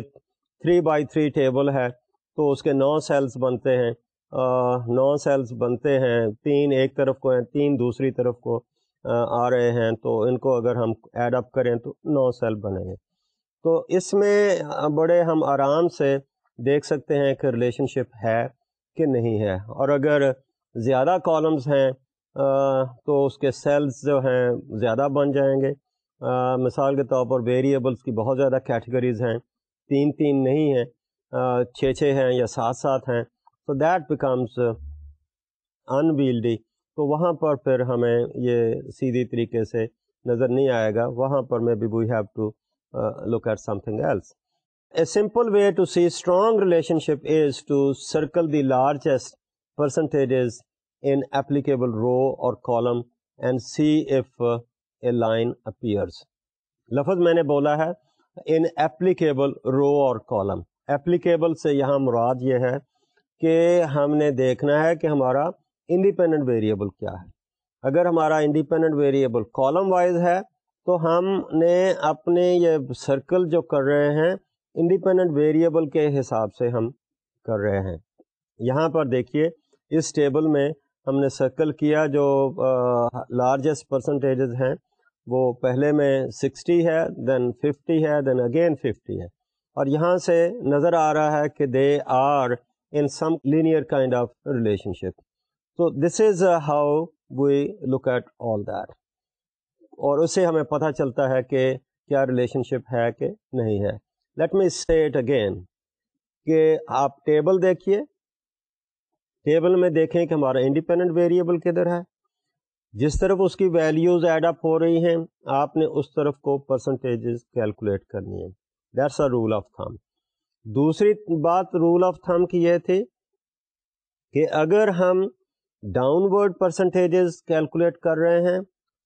three by three table ہے تو اس کے نو سیلس بنتے ہیں نو سیلس بنتے ہیں تین ایک طرف کو ہیں تین دوسری طرف کو آ رہے ہیں تو ان کو اگر ہم ایڈ اپ کریں تو نو سیل بنیں گے تو اس میں بڑے ہم آرام سے دیکھ سکتے ہیں کہ ریلیشن شپ ہے کہ نہیں ہے اور اگر زیادہ کالمز ہیں تو اس کے سیلز جو ہیں زیادہ بن جائیں گے مثال کے طور پر ویریبلس کی بہت زیادہ کیٹیگریز ہیں تین تین نہیں ہیں چھ چھ ہیں یا سات سات ہیں سو دیٹ بیکمس انویلڈی تو وہاں پر پھر ہمیں یہ سیدھی طریقے سے نظر نہیں آئے گا وہاں پر maybe we have to look at something else a simple way to see strong relationship is to circle the largest percentages in applicable row or column and see if a line appears لفظ میں نے بولا ہے in applicable row اور column applicable سے یہاں مراد یہ ہے کہ ہم نے دیکھنا ہے کہ ہمارا انڈیپینڈنٹ ویریبل کیا ہے اگر ہمارا انڈیپینڈنٹ ویریبل کالم وائز ہے تو ہم نے اپنے یہ سرکل جو کر رہے ہیں انڈیپینڈنٹ ویریبل کے حساب سے ہم کر رہے ہیں یہاں پر دیکھیے اس ٹیبل میں ہم نے سرکل کیا جو لارجسٹ پرسنٹیجز ہیں وہ پہلے میں سکسٹی ہے دین ففٹی ہے دین اگین ففٹی ہے اور یہاں سے نظر آ رہا ہے کہ they are in some linear kind of relationship تو this is how we look at all that اور اسے ہمیں پتہ چلتا ہے کہ کیا ریلیشن شپ ہے کہ نہیں ہے لیٹ می اسٹیٹ اگین کہ آپ ٹیبل دیکھیے ٹیبل میں دیکھیں کہ ہمارا انڈیپینڈنٹ ویریبل کدھر ہے جس طرف اس کی ویلیوز ایڈ اپ ہو رہی ہیں آپ نے اس طرف کو پرسنٹیجز کیلکولیٹ کرنی ہے that's a rule of thumb دوسری بات رول آف تھم کی یہ تھی کہ اگر ہم ڈاؤن ورڈ پرسنٹیجز کیلکولیٹ کر رہے ہیں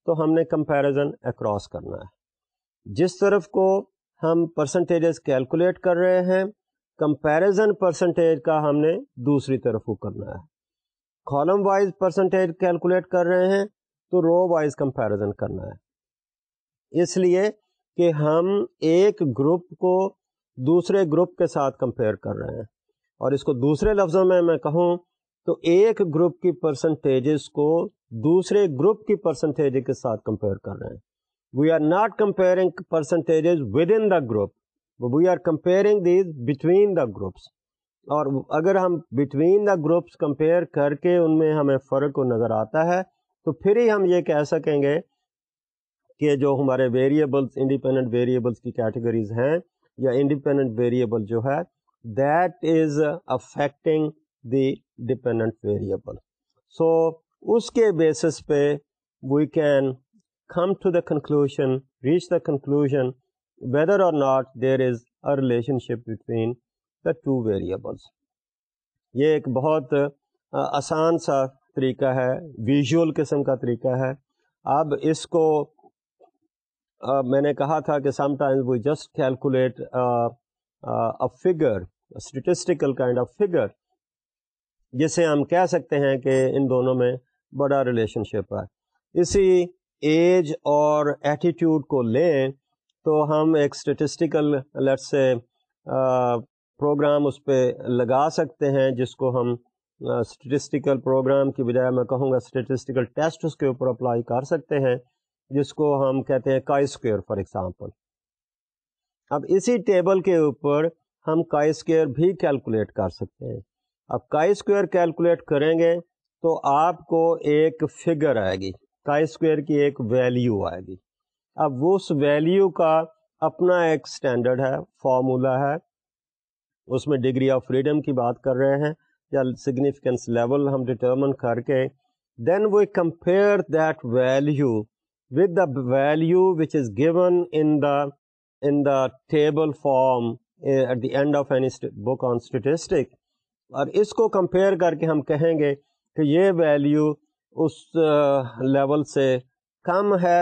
تو ہم نے کمپیریزن اکراس کرنا ہے جس طرف کو ہم پرسنٹیجز کیلکولیٹ کر رہے ہیں کمپیریزن پرسنٹیج کا ہم نے دوسری طرف کو کرنا ہے کالم وائز پرسنٹیج کیلکولیٹ کر رہے ہیں تو رو وائز کمپیریزن کرنا ہے اس لیے کہ ہم ایک گروپ کو دوسرے گروپ کے ساتھ کمپیئر کر رہے ہیں اور اس کو دوسرے لفظوں میں میں کہوں تو ایک گروپ کی پرسنٹیجز کو دوسرے گروپ کی پرسنٹیج کے ساتھ کمپیئر کر رہے ہیں we are not comparing percentages within the group we are comparing these between the groups اور اگر ہم بٹوین دا گروپس کمپیئر کر کے ان میں ہمیں فرق کو نظر آتا ہے تو پھر ہی ہم یہ کہہ سکیں گے کہ جو ہمارے ویریبلس انڈیپینڈنٹ ویریبلس کی کیٹیگریز ہیں یا انڈیپینڈنٹ ویریبل جو ہے that is affecting the dependent variable so اس کے بیسس پہ we can come to the conclusion reach the conclusion whether or not there is a relationship between the two variables یہ ایک بہت آسان سا طریقہ ہے ویژول قسم کا طریقہ ہے اب اس کو میں نے کہا تھا کہ sometimes we just calculate figure statistical kind of figure جسے ہم کہہ سکتے ہیں کہ ان دونوں میں بڑا ریلیشن شپ ہے اسی ایج اور ایٹیٹیوڈ کو لیں تو ہم ایک اسٹیٹسٹیکل لیٹ سے پروگرام اس پہ لگا سکتے ہیں جس کو ہم اسٹیٹسٹیکل پروگرام کی بجائے میں کہوں گا اسٹیٹسٹیکل ٹیسٹ اس کے اوپر اپلائی کر سکتے ہیں جس کو ہم کہتے ہیں اسکیئر فار ایگزامپل اب اسی ٹیبل کے اوپر ہم اسکیئر بھی کیلکولیٹ کر سکتے ہیں اب کائی اسکوئر کیلکولیٹ کریں گے تو آپ کو ایک فگر آئے گی کا اسکوئر کی ایک ویلیو آئے گی اب وہ اس ویلیو کا اپنا ایک اسٹینڈرڈ ہے فارمولہ ہے اس میں ڈگری آف فریڈم کی بات کر رہے ہیں یا سگنیفیکینس لیول ہم ڈٹرمن کر کے then we compare that value with the value which is given in the in the table form at the end of any book on statistic اور اس کو کمپیئر کر کے ہم کہیں گے کہ یہ ویلیو اس لیول eh, سے کم ہے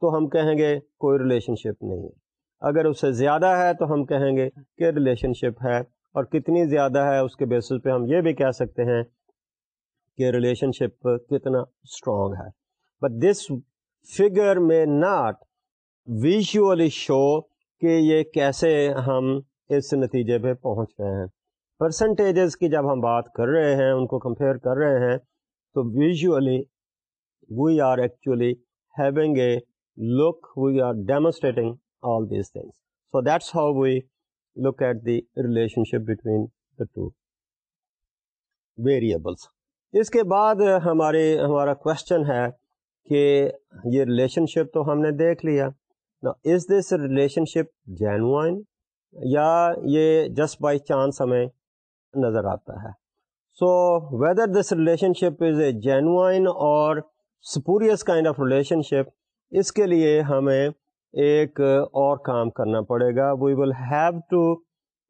تو ہم کہیں گے کوئی ریلیشن شپ نہیں ہے اگر اس سے زیادہ ہے تو ہم کہیں گے کہ ریلیشن شپ ہے اور کتنی زیادہ ہے اس کے بیسس پہ ہم یہ بھی کہہ سکتے ہیں کہ ریلیشن شپ کتنا اسٹرانگ ہے بٹ دس فگر میں ناٹ ویژولی شو کہ یہ کیسے ہم اس نتیجے پہ پہنچ رہے ہیں پرسنٹیجز کی جب ہم بات کر رہے ہیں ان کو کمپیئر کر رہے ہیں تو visually we are actually having a look we are demonstrating all these things so that's how we look at the relationship between the two variables اس کے بعد ہماری ہمارا کوشچن ہے کہ یہ ریلیشن شپ تو ہم نے دیکھ لیا نا is this relationship genuine یا یہ جسٹ بائی چانس ہمیں نظر آتا ہے so whether this relation is a genuine or spurious kind of relationship اس کے لیے ہمیں ایک اور کام کرنا پڑے گا we will have to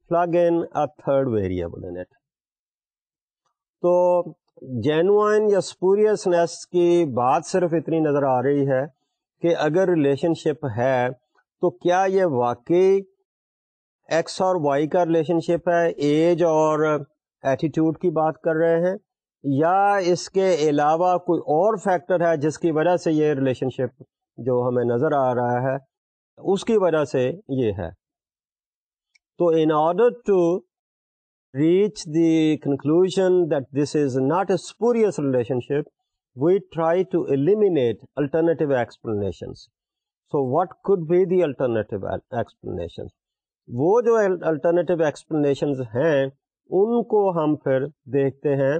plug in third variable int تو جینوائن یا سپوریسنیس کی بات صرف اتنی نظر آ رہی ہے کہ اگر ریلیشن شپ ہے تو کیا یہ واقعی ایکس اور وائی کا ریلیشن شپ ہے ایج اور ایٹیٹیوڈ کی بات کر رہے ہیں یا اس کے علاوہ کوئی اور فیکٹر ہے جس کی وجہ سے یہ ریلیشن شپ جو ہمیں نظر آ رہا ہے اس کی وجہ سے یہ ہے تو in order to reach the conclusion that this is not a spurious relationship we try to eliminate alternative explanations so what could be the alternative explanation وہ جو الٹرنیٹیو ایکسپلینیشنز ہیں ان کو ہم پھر دیکھتے ہیں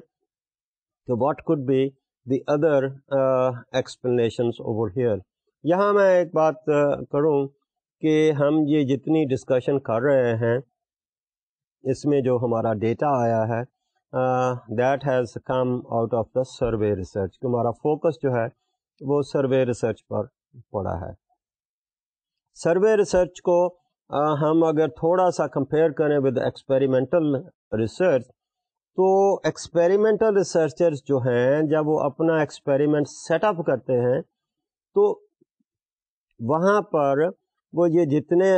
کہ what could be the other over here یہاں میں ایک بات کروں کہ ہم یہ جتنی ڈسکشن کر رہے ہیں اس میں جو ہمارا ڈیٹا آیا ہے that has come out of the survey research ہمارا فوکس جو ہے وہ سروے ریسرچ پر پڑا ہے سروے ریسرچ کو ہم اگر تھوڑا سا کمپیئر کریں ود ایکسپیریمنٹل ریسرچ تو ایکسپیریمنٹل ریسرچرز جو ہیں جب وہ اپنا ایکسپیریمنٹ سیٹ اپ کرتے ہیں تو وہاں پر وہ یہ جتنے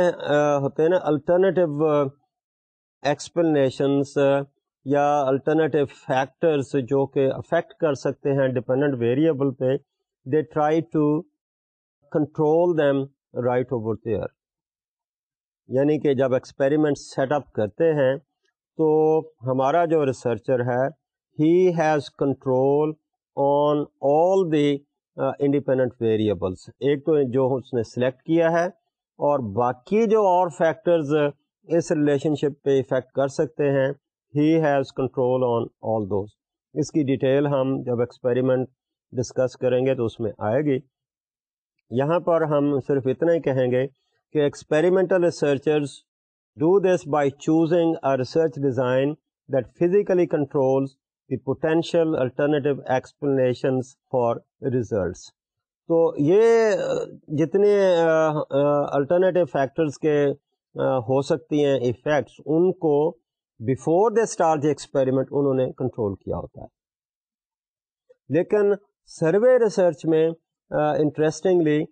ہوتے ہیں نا الٹرنیٹیو ایکسپلینیشنس یا الٹرنیٹیو فیکٹرس جو کہ افیکٹ کر سکتے ہیں ڈپینڈنٹ ویریبل پہ they try to control them right over there یعنی کہ جب ایکسپیریمنٹ سیٹ اپ کرتے ہیں تو ہمارا جو ریسرچر ہے he has control on all the independent variables ایک تو جو اس نے سلیکٹ کیا ہے اور باقی جو اور فیکٹرز uh, اس ریلیشن شپ پہ افیکٹ کر سکتے ہیں he has control on all those اس کی ڈیٹیل ہم جب ایکسپیریمنٹ ڈسکس کریں گے تو اس میں آئے گی یہاں پر ہم صرف اتنا ہی کہیں گے کہ experimental researchers do this by choosing a research design that physically controls the potential alternative explanations for results تو یہ جتنے الٹرنیٹیو فیکٹرز کے ہو سکتی ہیں افیکٹس ان کو بیفور دے اسٹار ایکسپیریمنٹ انہوں نے کنٹرول کیا ہوتا ہے لیکن سروے ریسرچ میں انٹرسٹنگلی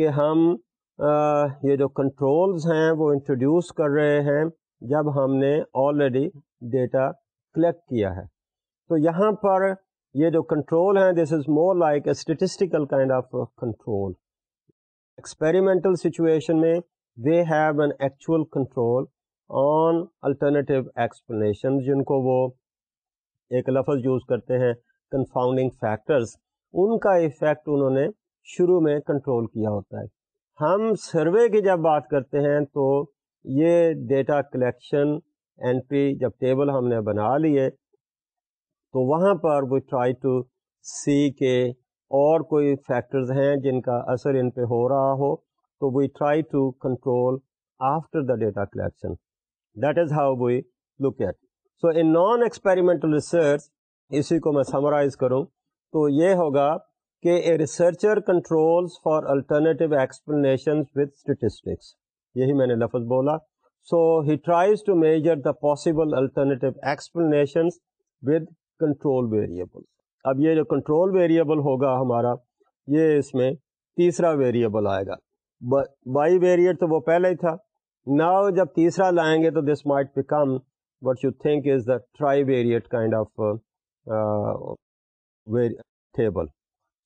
کہ ہم یہ جو کنٹرولز ہیں وہ انٹروڈیوس کر رہے ہیں جب ہم نے آلریڈی ڈیٹا کلیکٹ کیا ہے تو یہاں پر یہ جو کنٹرول ہیں this is more like a statistical kind of control experimental situation میں they have an actual control on alternative explanation جن کو وہ ایک لفظ یوز کرتے ہیں کنفاؤنڈنگ فیکٹرز ان کا افیکٹ انہوں نے شروع میں کنٹرول کیا ہوتا ہے ہم سروے کی جب بات کرتے ہیں تو یہ ڈیٹا کلیکشن اینٹری جب ٹیبل ہم نے بنا لیے تو وہاں پر وی ٹرائی ٹو سی کے اور کوئی فیکٹرز ہیں جن کا اثر ان پہ ہو رہا ہو تو we try to control after the data collection that is how we look at so in non experimental research اسی کو میں سمرائز کروں تو یہ ہوگا کہ a researcher controls for alternative explanation with statistics یہی میں نے لفظ بولا so he tries to measure the possible alternative explanations with control variable اب یہ جو کنٹرول ویریبل ہوگا ہمارا یہ اس میں تیسرا ویریبل آئے گا بائی ویریٹ تو وہ پہلے ہی تھا ناؤ جب تیسرا لائیں گے تو this might become what you think is the trivariate kind of table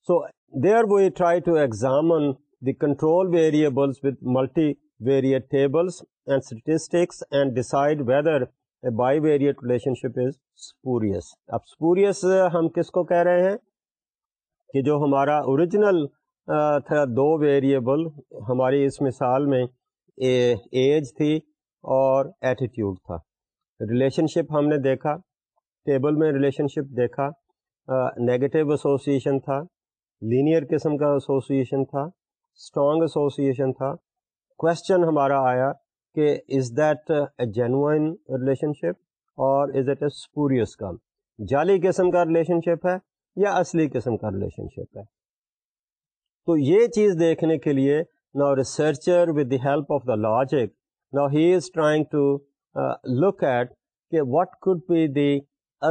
so there we try to examine the control variables with multivariate tables and statistics and decide whether bivariate relationship is spurious اب spurious ہم کس کو کہہ رہے ہیں کہ جو ہمارا اوریجنل تھا دو ویریبل ہماری اس مثال میں ایج تھی اور ایٹیٹیوڈ تھا ریلیشن شپ ہم نے دیکھا ٹیبل میں ریلیشن شپ دیکھا نیگیٹو ایسوسیشن تھا لینئر قسم کا ایسوسیشن تھا اسٹرانگ ایسوسیشن تھا کوشچن ہمارا آیا کہ is that a genuine relationship اور از اٹ اے اسپوریس کا جعلی قسم کا ریلیشن شپ ہے یا اصلی قسم کا ریلیشن شپ ہے تو یہ چیز دیکھنے کے لیے نا researcher with the help of the logic نا he is trying to look at کہ what could be the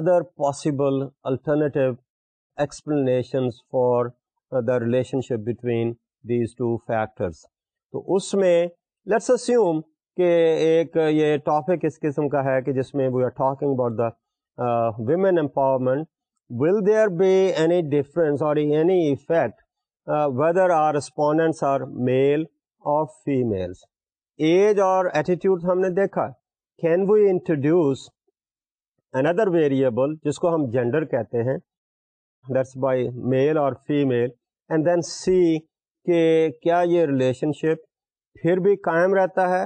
other possible alternative explanations for the relationship between these two factors تو اس میں لیٹس اسیوم کہ ایک یہ ٹاپک اس قسم کا ہے کہ جس میں we are talking about the women empowerment will there be any difference or any effect whether our respondents are male or females age or attitude ہم نے دیکھا can we introduce another variable جس کو ہم جینڈر کہتے ہیں that's by male or female and then see کہ کیا یہ ریلیشن شپ پھر بھی قائم رہتا ہے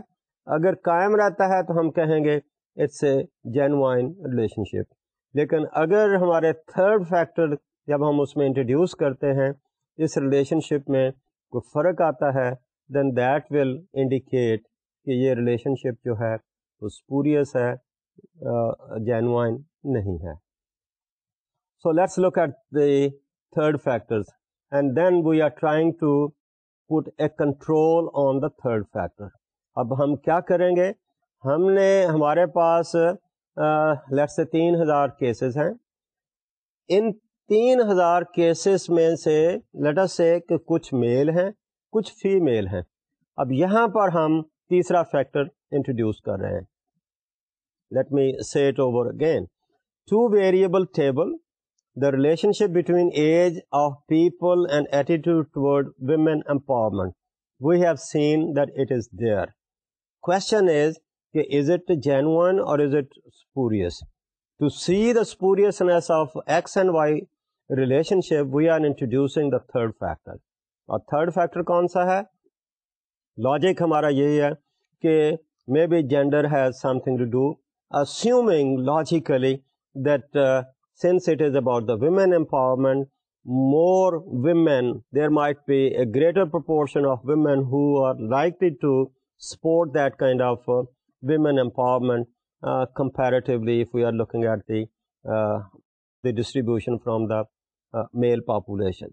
اگر قائم رہتا ہے تو ہم کہیں گے اٹس اے جینوائن ریلیشن شپ لیکن اگر ہمارے تھرڈ فیکٹر جب ہم اس میں انٹروڈیوس کرتے ہیں اس ریلیشن شپ میں کوئی فرق آتا ہے دین دیٹ ول انڈیکیٹ کہ یہ ریلیشن شپ جو ہے وہ اسپوریس ہے جینوائن نہیں ہے so let's look at the third factors and then we are trying to put a control on the third factor اب ہم کیا کریں گے ہم نے ہمارے پاس لٹ سے تین ہزار کیسز ہیں ان تین ہزار کیسز میں سے لٹر سے کچھ میل ہیں کچھ فی میل ہیں اب یہاں پر ہم تیسرا فیکٹر انٹروڈیوس کر رہے ہیں let me set over again two variable table the relationship between age of people and attitude ٹوڈ women empowerment we have seen that it is there is it genuine or is it spurious to see the spuriousness of X and Y relationship we are introducing the third factor or third factor کون سا ہے logic ہمارا یہی ہے کہ maybe gender has something to do assuming logically دنس it is about the we empowerment more women there might be a greater proportion of women support that kind of women empowerment comparatively we are looking at distribution from the male population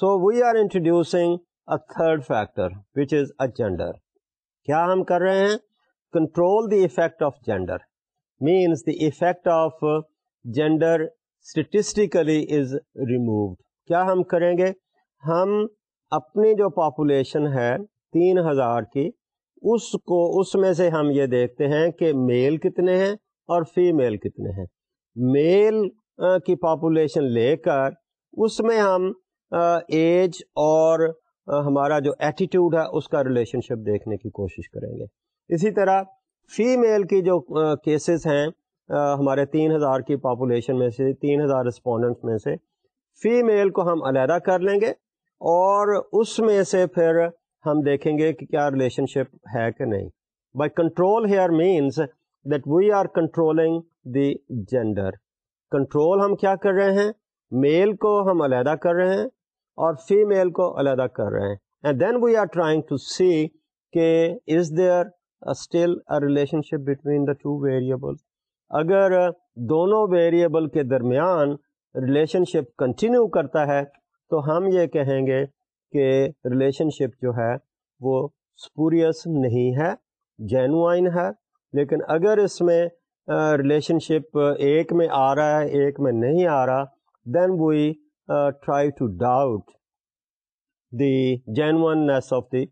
so we are introducing a third factor which is a gender کیا ہم کر رہے ہیں control the effect of gender means the effect of gender statistically is removed کیا ہم کریں گے ہم اپنی جو پاپولیشن ہے تین ہزار کی اس کو اس میں سے ہم یہ دیکھتے ہیں کہ میل کتنے ہیں اور فیمیل کتنے ہیں میل کی پاپولیشن لے کر اس میں ہم ایج اور ہمارا جو ایٹیٹیوڈ ہے اس کا ریلیشن شپ دیکھنے کی کوشش کریں گے اسی طرح فیمیل کی جو کیسز ہیں ہمارے تین ہزار کی پاپولیشن میں سے تین ہزار رسپونڈنٹ میں سے فی میل کو ہم علیحدہ کر لیں گے اور اس میں سے پھر ہم دیکھیں گے کہ کیا ریلیشن شپ ہے کہ نہیں by control here means that we are controlling the gender control ہم کیا کر رہے ہیں میل کو ہم علیحدہ کر رہے ہیں اور فیمیل کو علیحدہ کر رہے ہیں and then we are trying to see کہ is there still relationship between the two variable اگر دونوں ویریبل کے درمیان ریلیشن شپ کنٹینیو کرتا ہے تو ہم یہ کہیں گے کہ ریلیشن شپ جو ہے وہ سپوریس نہیں ہے جینوائن ہے لیکن اگر اس میں ریلیشن شپ ایک میں آ رہا ہے ایک میں نہیں آ رہا then we try to doubt the genuineness of the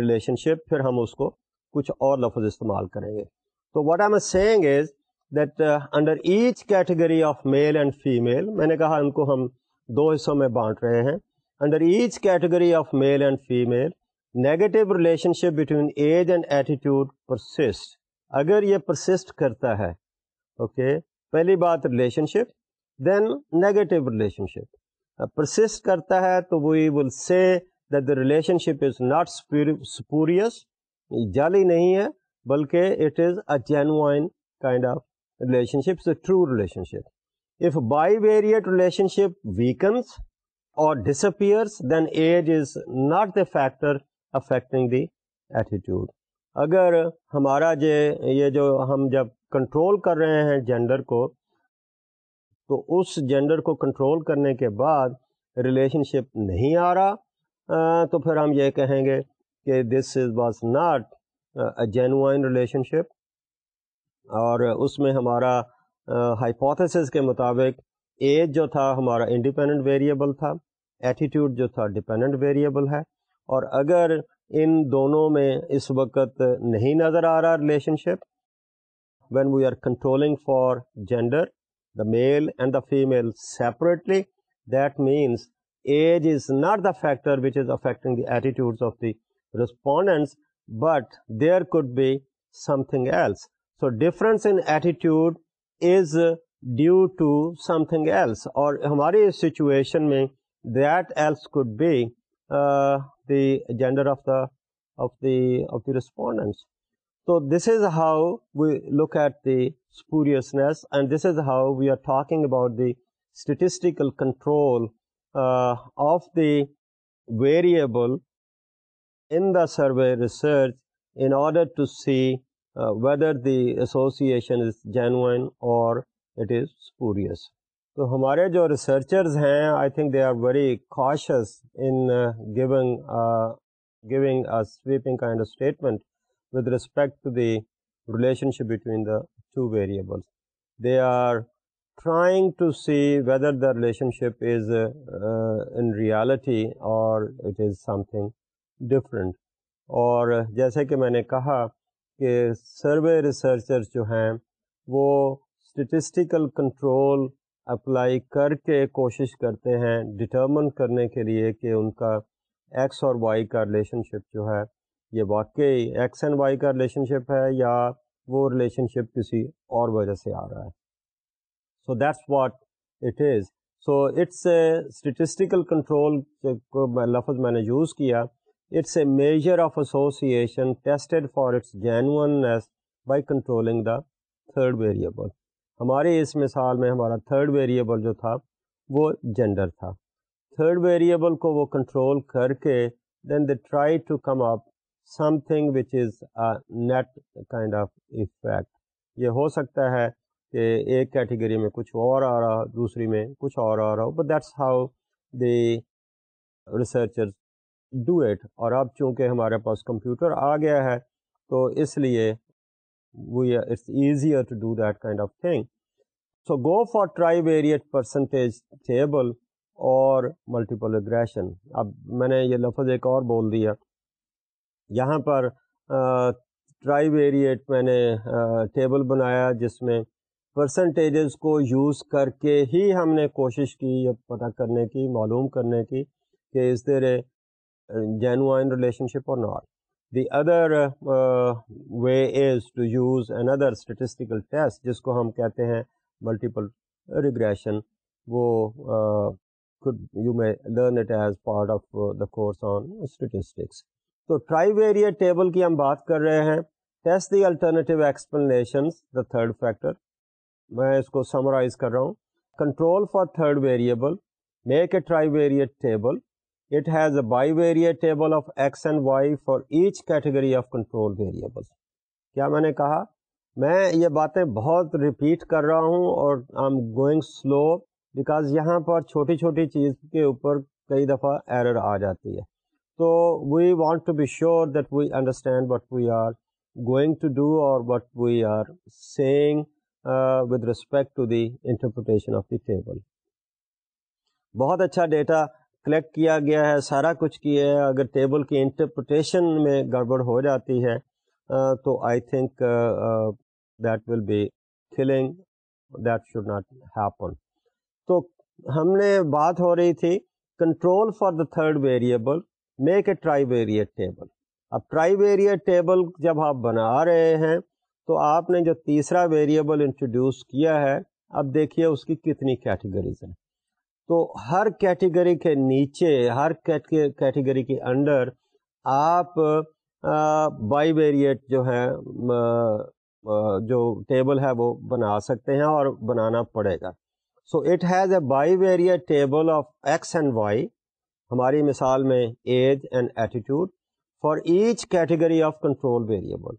relationship پھر ہم اس کو کچھ اور لفظ استعمال کریں گے تو what am I saying is that under each category of male and female میں نے کہا ان کو ہم دو حصوں میں بانٹ رہے ہیں under each category of male and female negative relationship between age and attitude persist اگر یہ پرسسٹ کرتا ہے اوکے okay, پہلی بات relationship then negative relationship persist کرتا ہے تو we will say that the relationship is not spurious جعلی نہیں ہے بلکہ it is a genuine kind of relationship true relationship if bivariate relationship weakness اور disappears then age is not the factor affecting the attitude اگر ہمارا جو یہ جو ہم جب کنٹرول کر رہے ہیں جینڈر کو تو اس جینڈر کو کنٹرول کرنے کے بعد ریلیشن شپ نہیں آ رہا تو پھر ہم یہ کہیں گے کہ this is was not a genuine relationship اور اس میں ہمارا ہائپوتھس کے مطابق ایج جو تھا ہمارا انڈیپینڈنٹ ویریبل تھا ایٹیٹیوڈ جو تھا ڈیپینڈنٹ ویریبل ہے اور اگر ان دونوں میں اس وقت نہیں نظر آ رہا relationship when we are controlling for gender the male and the female separately that means age is not the factor which is affecting the attitude of the respondents but there could be something else so difference in attitude is due to something else اور ہماری situation میں that else could be uh, the gender of the respondents. So this is how we look at the spuriousness, and this is how we are talking about the statistical control uh, of the variable in the survey research in order to see uh, whether the association is genuine or it is spurious. تو ہمارے جو researchers ہیں I think they are very cautious in going a sweeping kind of statement with respect to the relationship between the two variables they are trying to see whether the relationship is in reality or it is something different اور جیسے کہ میں نے کہا کہ survey researcher جو ہیں وہ اسٹیٹسٹیکل کنٹرول اپلائی کر کے کوشش کرتے ہیں ڈٹرمن کرنے کے لیے کہ ان کا ایکس اور وائی کا ریلیشن شپ جو ہے یہ واقعی ایکس اینڈ وائی کا ریلیشن شپ ہے یا وہ ریلیشن شپ کسی اور وجہ سے آ رہا ہے so that's what it is so it's a statistical control کو لفظ میں نے یوز کیا it's a measure of association tested for its genuineness by controlling the third variable ہمارے اس مثال میں ہمارا تھرڈ ویریبل جو تھا وہ جینڈر تھا تھرڈ ویریبل کو وہ کنٹرول کر کے then they try to come up something which is a net kind of effect یہ ہو سکتا ہے کہ ایک کیٹیگری میں کچھ اور آ رہا دوسری میں کچھ اور آ رہا ہو but that's how the researchers do it اور اب چونکہ ہمارے پاس کمپیوٹر آ گیا ہے تو اس لیے where it's easier to do that kind of thing so go for trivariate percentage table اور ملٹیپل اگریشن اب میں نے یہ لفظ ایک اور بول دیا یہاں پر ٹرائی ویریٹ میں نے ٹیبل بنایا جس میں پرسنٹیجز کو یوز کر کے ہی ہم نے کوشش کی یہ پتہ کرنے کی معلوم کرنے کی کہ is there a genuine relation شپ اور not the other way is to use another statistical test جس کو ہم کہتے ہیں ملٹیپل ریگریشن وہ you may learn it as part of the course on statistics تو ٹرائی ویریٹ ٹیبل کی ہم بات کر رہے ہیں test the alternative the third factor میں اس کو سمرائز کر رہا ہوں control for third variable make a trivariate table it has a bivariate table of x and y for each category of control variables کیا میں نے کہا میں یہ باتیں بہت ریپیٹ کر رہا ہوں اور I am going slow because یہاں پر چھوٹی چھوٹی چیز کے اوپر کئی دفعہ ایرر آ جاتی ہے تو we want to be sure that we understand what we are going to do اور what we are seeing with respect to the interpretation of the table بہت اچھا ڈیٹا کلیکٹ کیا گیا ہے سارا کچھ کیا ہے اگر ٹیبل کی انٹرپریٹیشن میں گڑبڑ ہو جاتی ہے تو I think that will be killing that should not happen تو ہم نے بات ہو رہی تھی control for the third variable make a trivariate table اب ٹرائی ویریٹ ٹیبل جب آپ بنا رہے ہیں تو آپ نے جو تیسرا ویریبل انٹروڈیوس کیا ہے اب دیکھیے اس کی کتنی کیٹیگریز ہیں تو ہر کیٹیگری کے نیچے ہر کیٹیگری کے انڈر آپ بائی ویریٹ جو ہے جو ٹیبل ہے وہ بنا سکتے ہیں اور بنانا پڑے گا so it has a bivariate table of X and Y ہماری مثال میں age and attitude for each category of control variable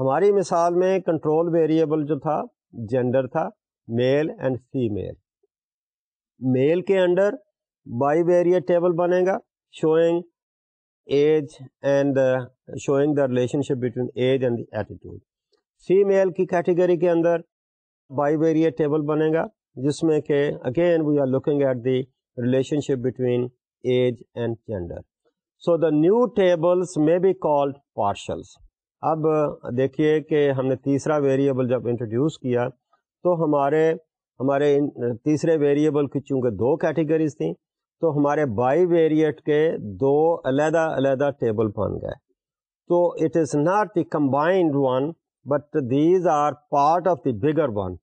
ہماری مثال میں کنٹرول ویریبل جو تھا جینڈر تھا میل اینڈ فیمیل میل کے انڈر بائی ویریٹ ٹیبل بنے گا showing age and showing the relationship between age and attitude female کی category کے اندر بائی ویریٹ ٹیبل بنے گا جس میں کہ again we are looking at the relationship between age and gender so the new tables may be called partials اب uh, دیکھیے کہ ہم نے تیسرا ویریبل جب انٹروڈیوس کیا تو ہمارے ہمارے تیسرے ویریبل کی چونکہ دو کیٹیگریز تھیں تو ہمارے بائی ویریٹ کے دو علیحدہ علیحدہ ٹیبل بن گئے تو it is not the combined one but these are part of the bigger one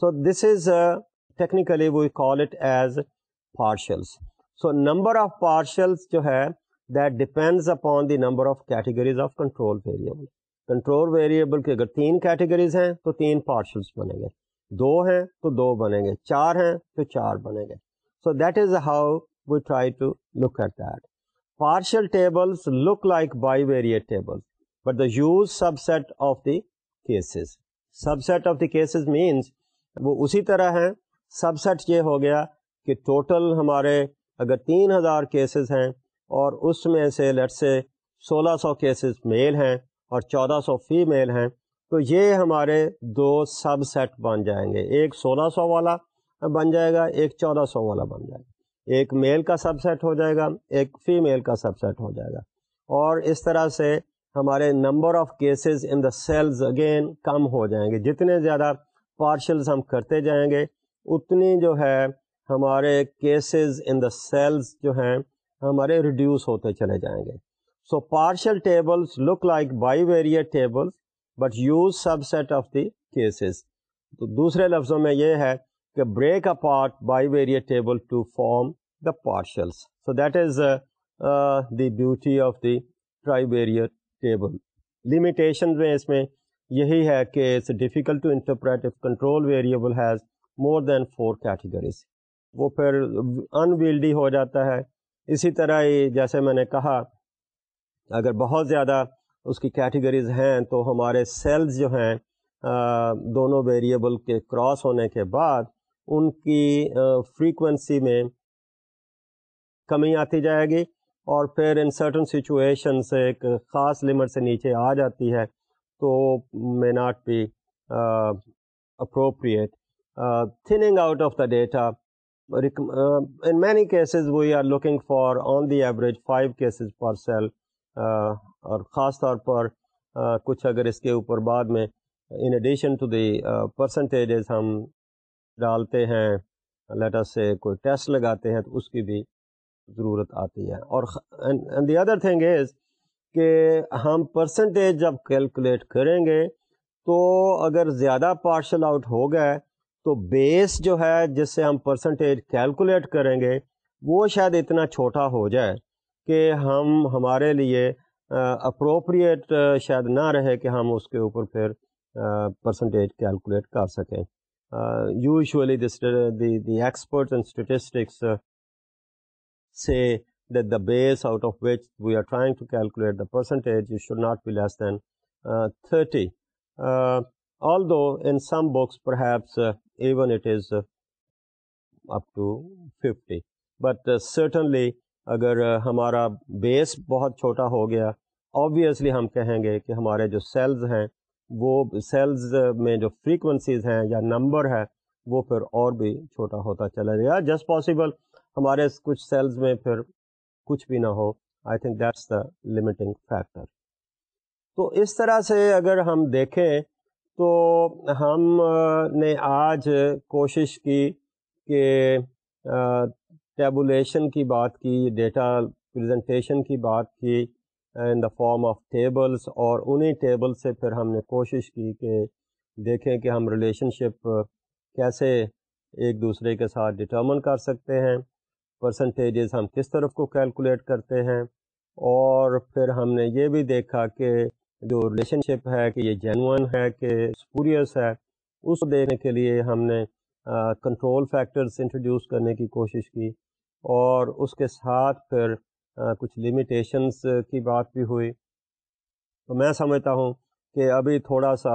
so this is technically we call it as partials so number of partials جو ہے that depends upon the number of categories of control variable control variable کی اگر تین categories ہیں تو تین partials بنے گئے دو ہیں تو دو بنے گے چار ہیں تو چار بنے گے so that is how we try to look at that partial tables look like bivariate table but the use subset of the cases subset of the cases means وہ اسی طرح ہیں سب سیٹ یہ ہو گیا کہ ٹوٹل ہمارے اگر تین ہزار کیسز ہیں اور اس میں سے لٹ سے سولہ سو کیسز میل ہیں اور چودہ سو فی میل ہیں تو یہ ہمارے دو سب سیٹ بن جائیں گے ایک سولہ سو والا بن جائے گا ایک چودہ سو والا بن جائے گا ایک میل کا سب سیٹ ہو جائے گا ایک فیمیل کا سب سیٹ ہو جائے گا اور اس طرح سے ہمارے number of cases in the cells again کم ہو جائیں گے جتنے زیادہ پارشلز ہم کرتے جائیں گے اتنی جو ہے ہمارے کیسز ان دا سیلز جو ہیں ہمارے ریڈیوس ہوتے چلے جائیں گے so partial tables look like bivariate tables but use subset of the cases تو دوسرے لفظوں میں یہ ہے کہ break apart bivariate to form the partials so that is the beauty of the trivariate limitation میں اس میں یہی ہے کہ it's difficult to difficult control variable has more than four categories وہ پھر انویلڈی ہو جاتا ہے اسی طرح ہی جیسے میں نے کہا اگر بہت زیادہ اس کی کیٹیگریز ہیں تو ہمارے سیلز جو ہیں دونوں ویریبل کے کراس ہونے کے بعد ان کی فریکوینسی میں کمی آتی جائے گی اور پھر ان سرٹن سچویشن سے ایک خاص لمٹ سے نیچے آ جاتی ہے تو may not be appropriate thinning out of the data in many cases we are looking for on the average five cases per cell اور خاص طور پر کچھ اگر اس کے اوپر بعد میں in addition to the percentages ہم ڈالتے ہیں لیٹر سے کوئی ٹیسٹ لگاتے ہیں تو اس کی بھی ضرورت آتی ہے اور دی ادر تھنگ از کہ ہم پرسنٹیج جب کیلکولیٹ کریں گے تو اگر زیادہ پارشل آؤٹ ہو گئے تو بیس جو ہے جس سے ہم پرسنٹیج کیلکولیٹ کریں گے وہ شاید اتنا چھوٹا ہو جائے کہ ہم ہمارے لیے اپروپریٹ شاید نہ رہے کہ ہم اس کے اوپر پھر پرسنٹیج کیلکولیٹ کر سکیں usually یوژلیٹ and statistics say that the base out of which we are trying to calculate the percentage you should not be less than thirty although in some books perhaps even it is up to fifty but certainly اگر ہمارا بیس بہت چھوٹا ہو گیا obviously ہم کہیں گے کہ ہمارے جو سیلز ہیں وہ سیلز میں جو فریکوینسیز ہیں یا نمبر ہے وہ پھر اور بھی چھوٹا ہوتا چلا جائے گا جسٹ پاسبل ہمارے کچھ سیلز میں پھر کچھ بھی نہ ہو I think that's the limiting factor تو اس طرح سے اگر ہم دیکھیں تو ہم نے آج کوشش کی کہ ٹیبولیشن کی بات کی ڈیٹا پریزنٹیشن کی بات کی in the form of tables اور انہیں ٹیبل سے پھر ہم نے کوشش کی کہ دیکھیں کہ ہم ریلیشن شپ کیسے ایک دوسرے کے ساتھ ڈٹرمن کر سکتے ہیں پرسنٹیجز ہم کس طرف کو کیلکولیٹ کرتے ہیں اور پھر ہم نے یہ بھی دیکھا کہ جو ریلیشن شپ ہے کہ یہ جینون ہے کہ سپوریس ہے اس کو دیکھنے کے لیے ہم نے کنٹرول فیکٹرز انٹروڈیوس کرنے کی کوشش کی اور اس کے ساتھ پھر کچھ لمیٹیشنس کی بات بھی ہوئی تو میں سمجھتا ہوں کہ ابھی تھوڑا سا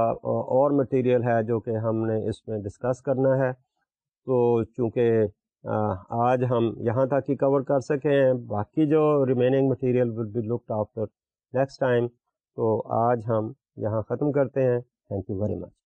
اور مٹیریل ہے جو کہ ہم نے اس میں ڈسکس کرنا ہے تو چونکہ آج ہم یہاں تک ہی کور کر سکے ہیں باقی جو remaining material will be look after next time تو آج ہم یہاں ختم کرتے ہیں تھینک یو ویری مچ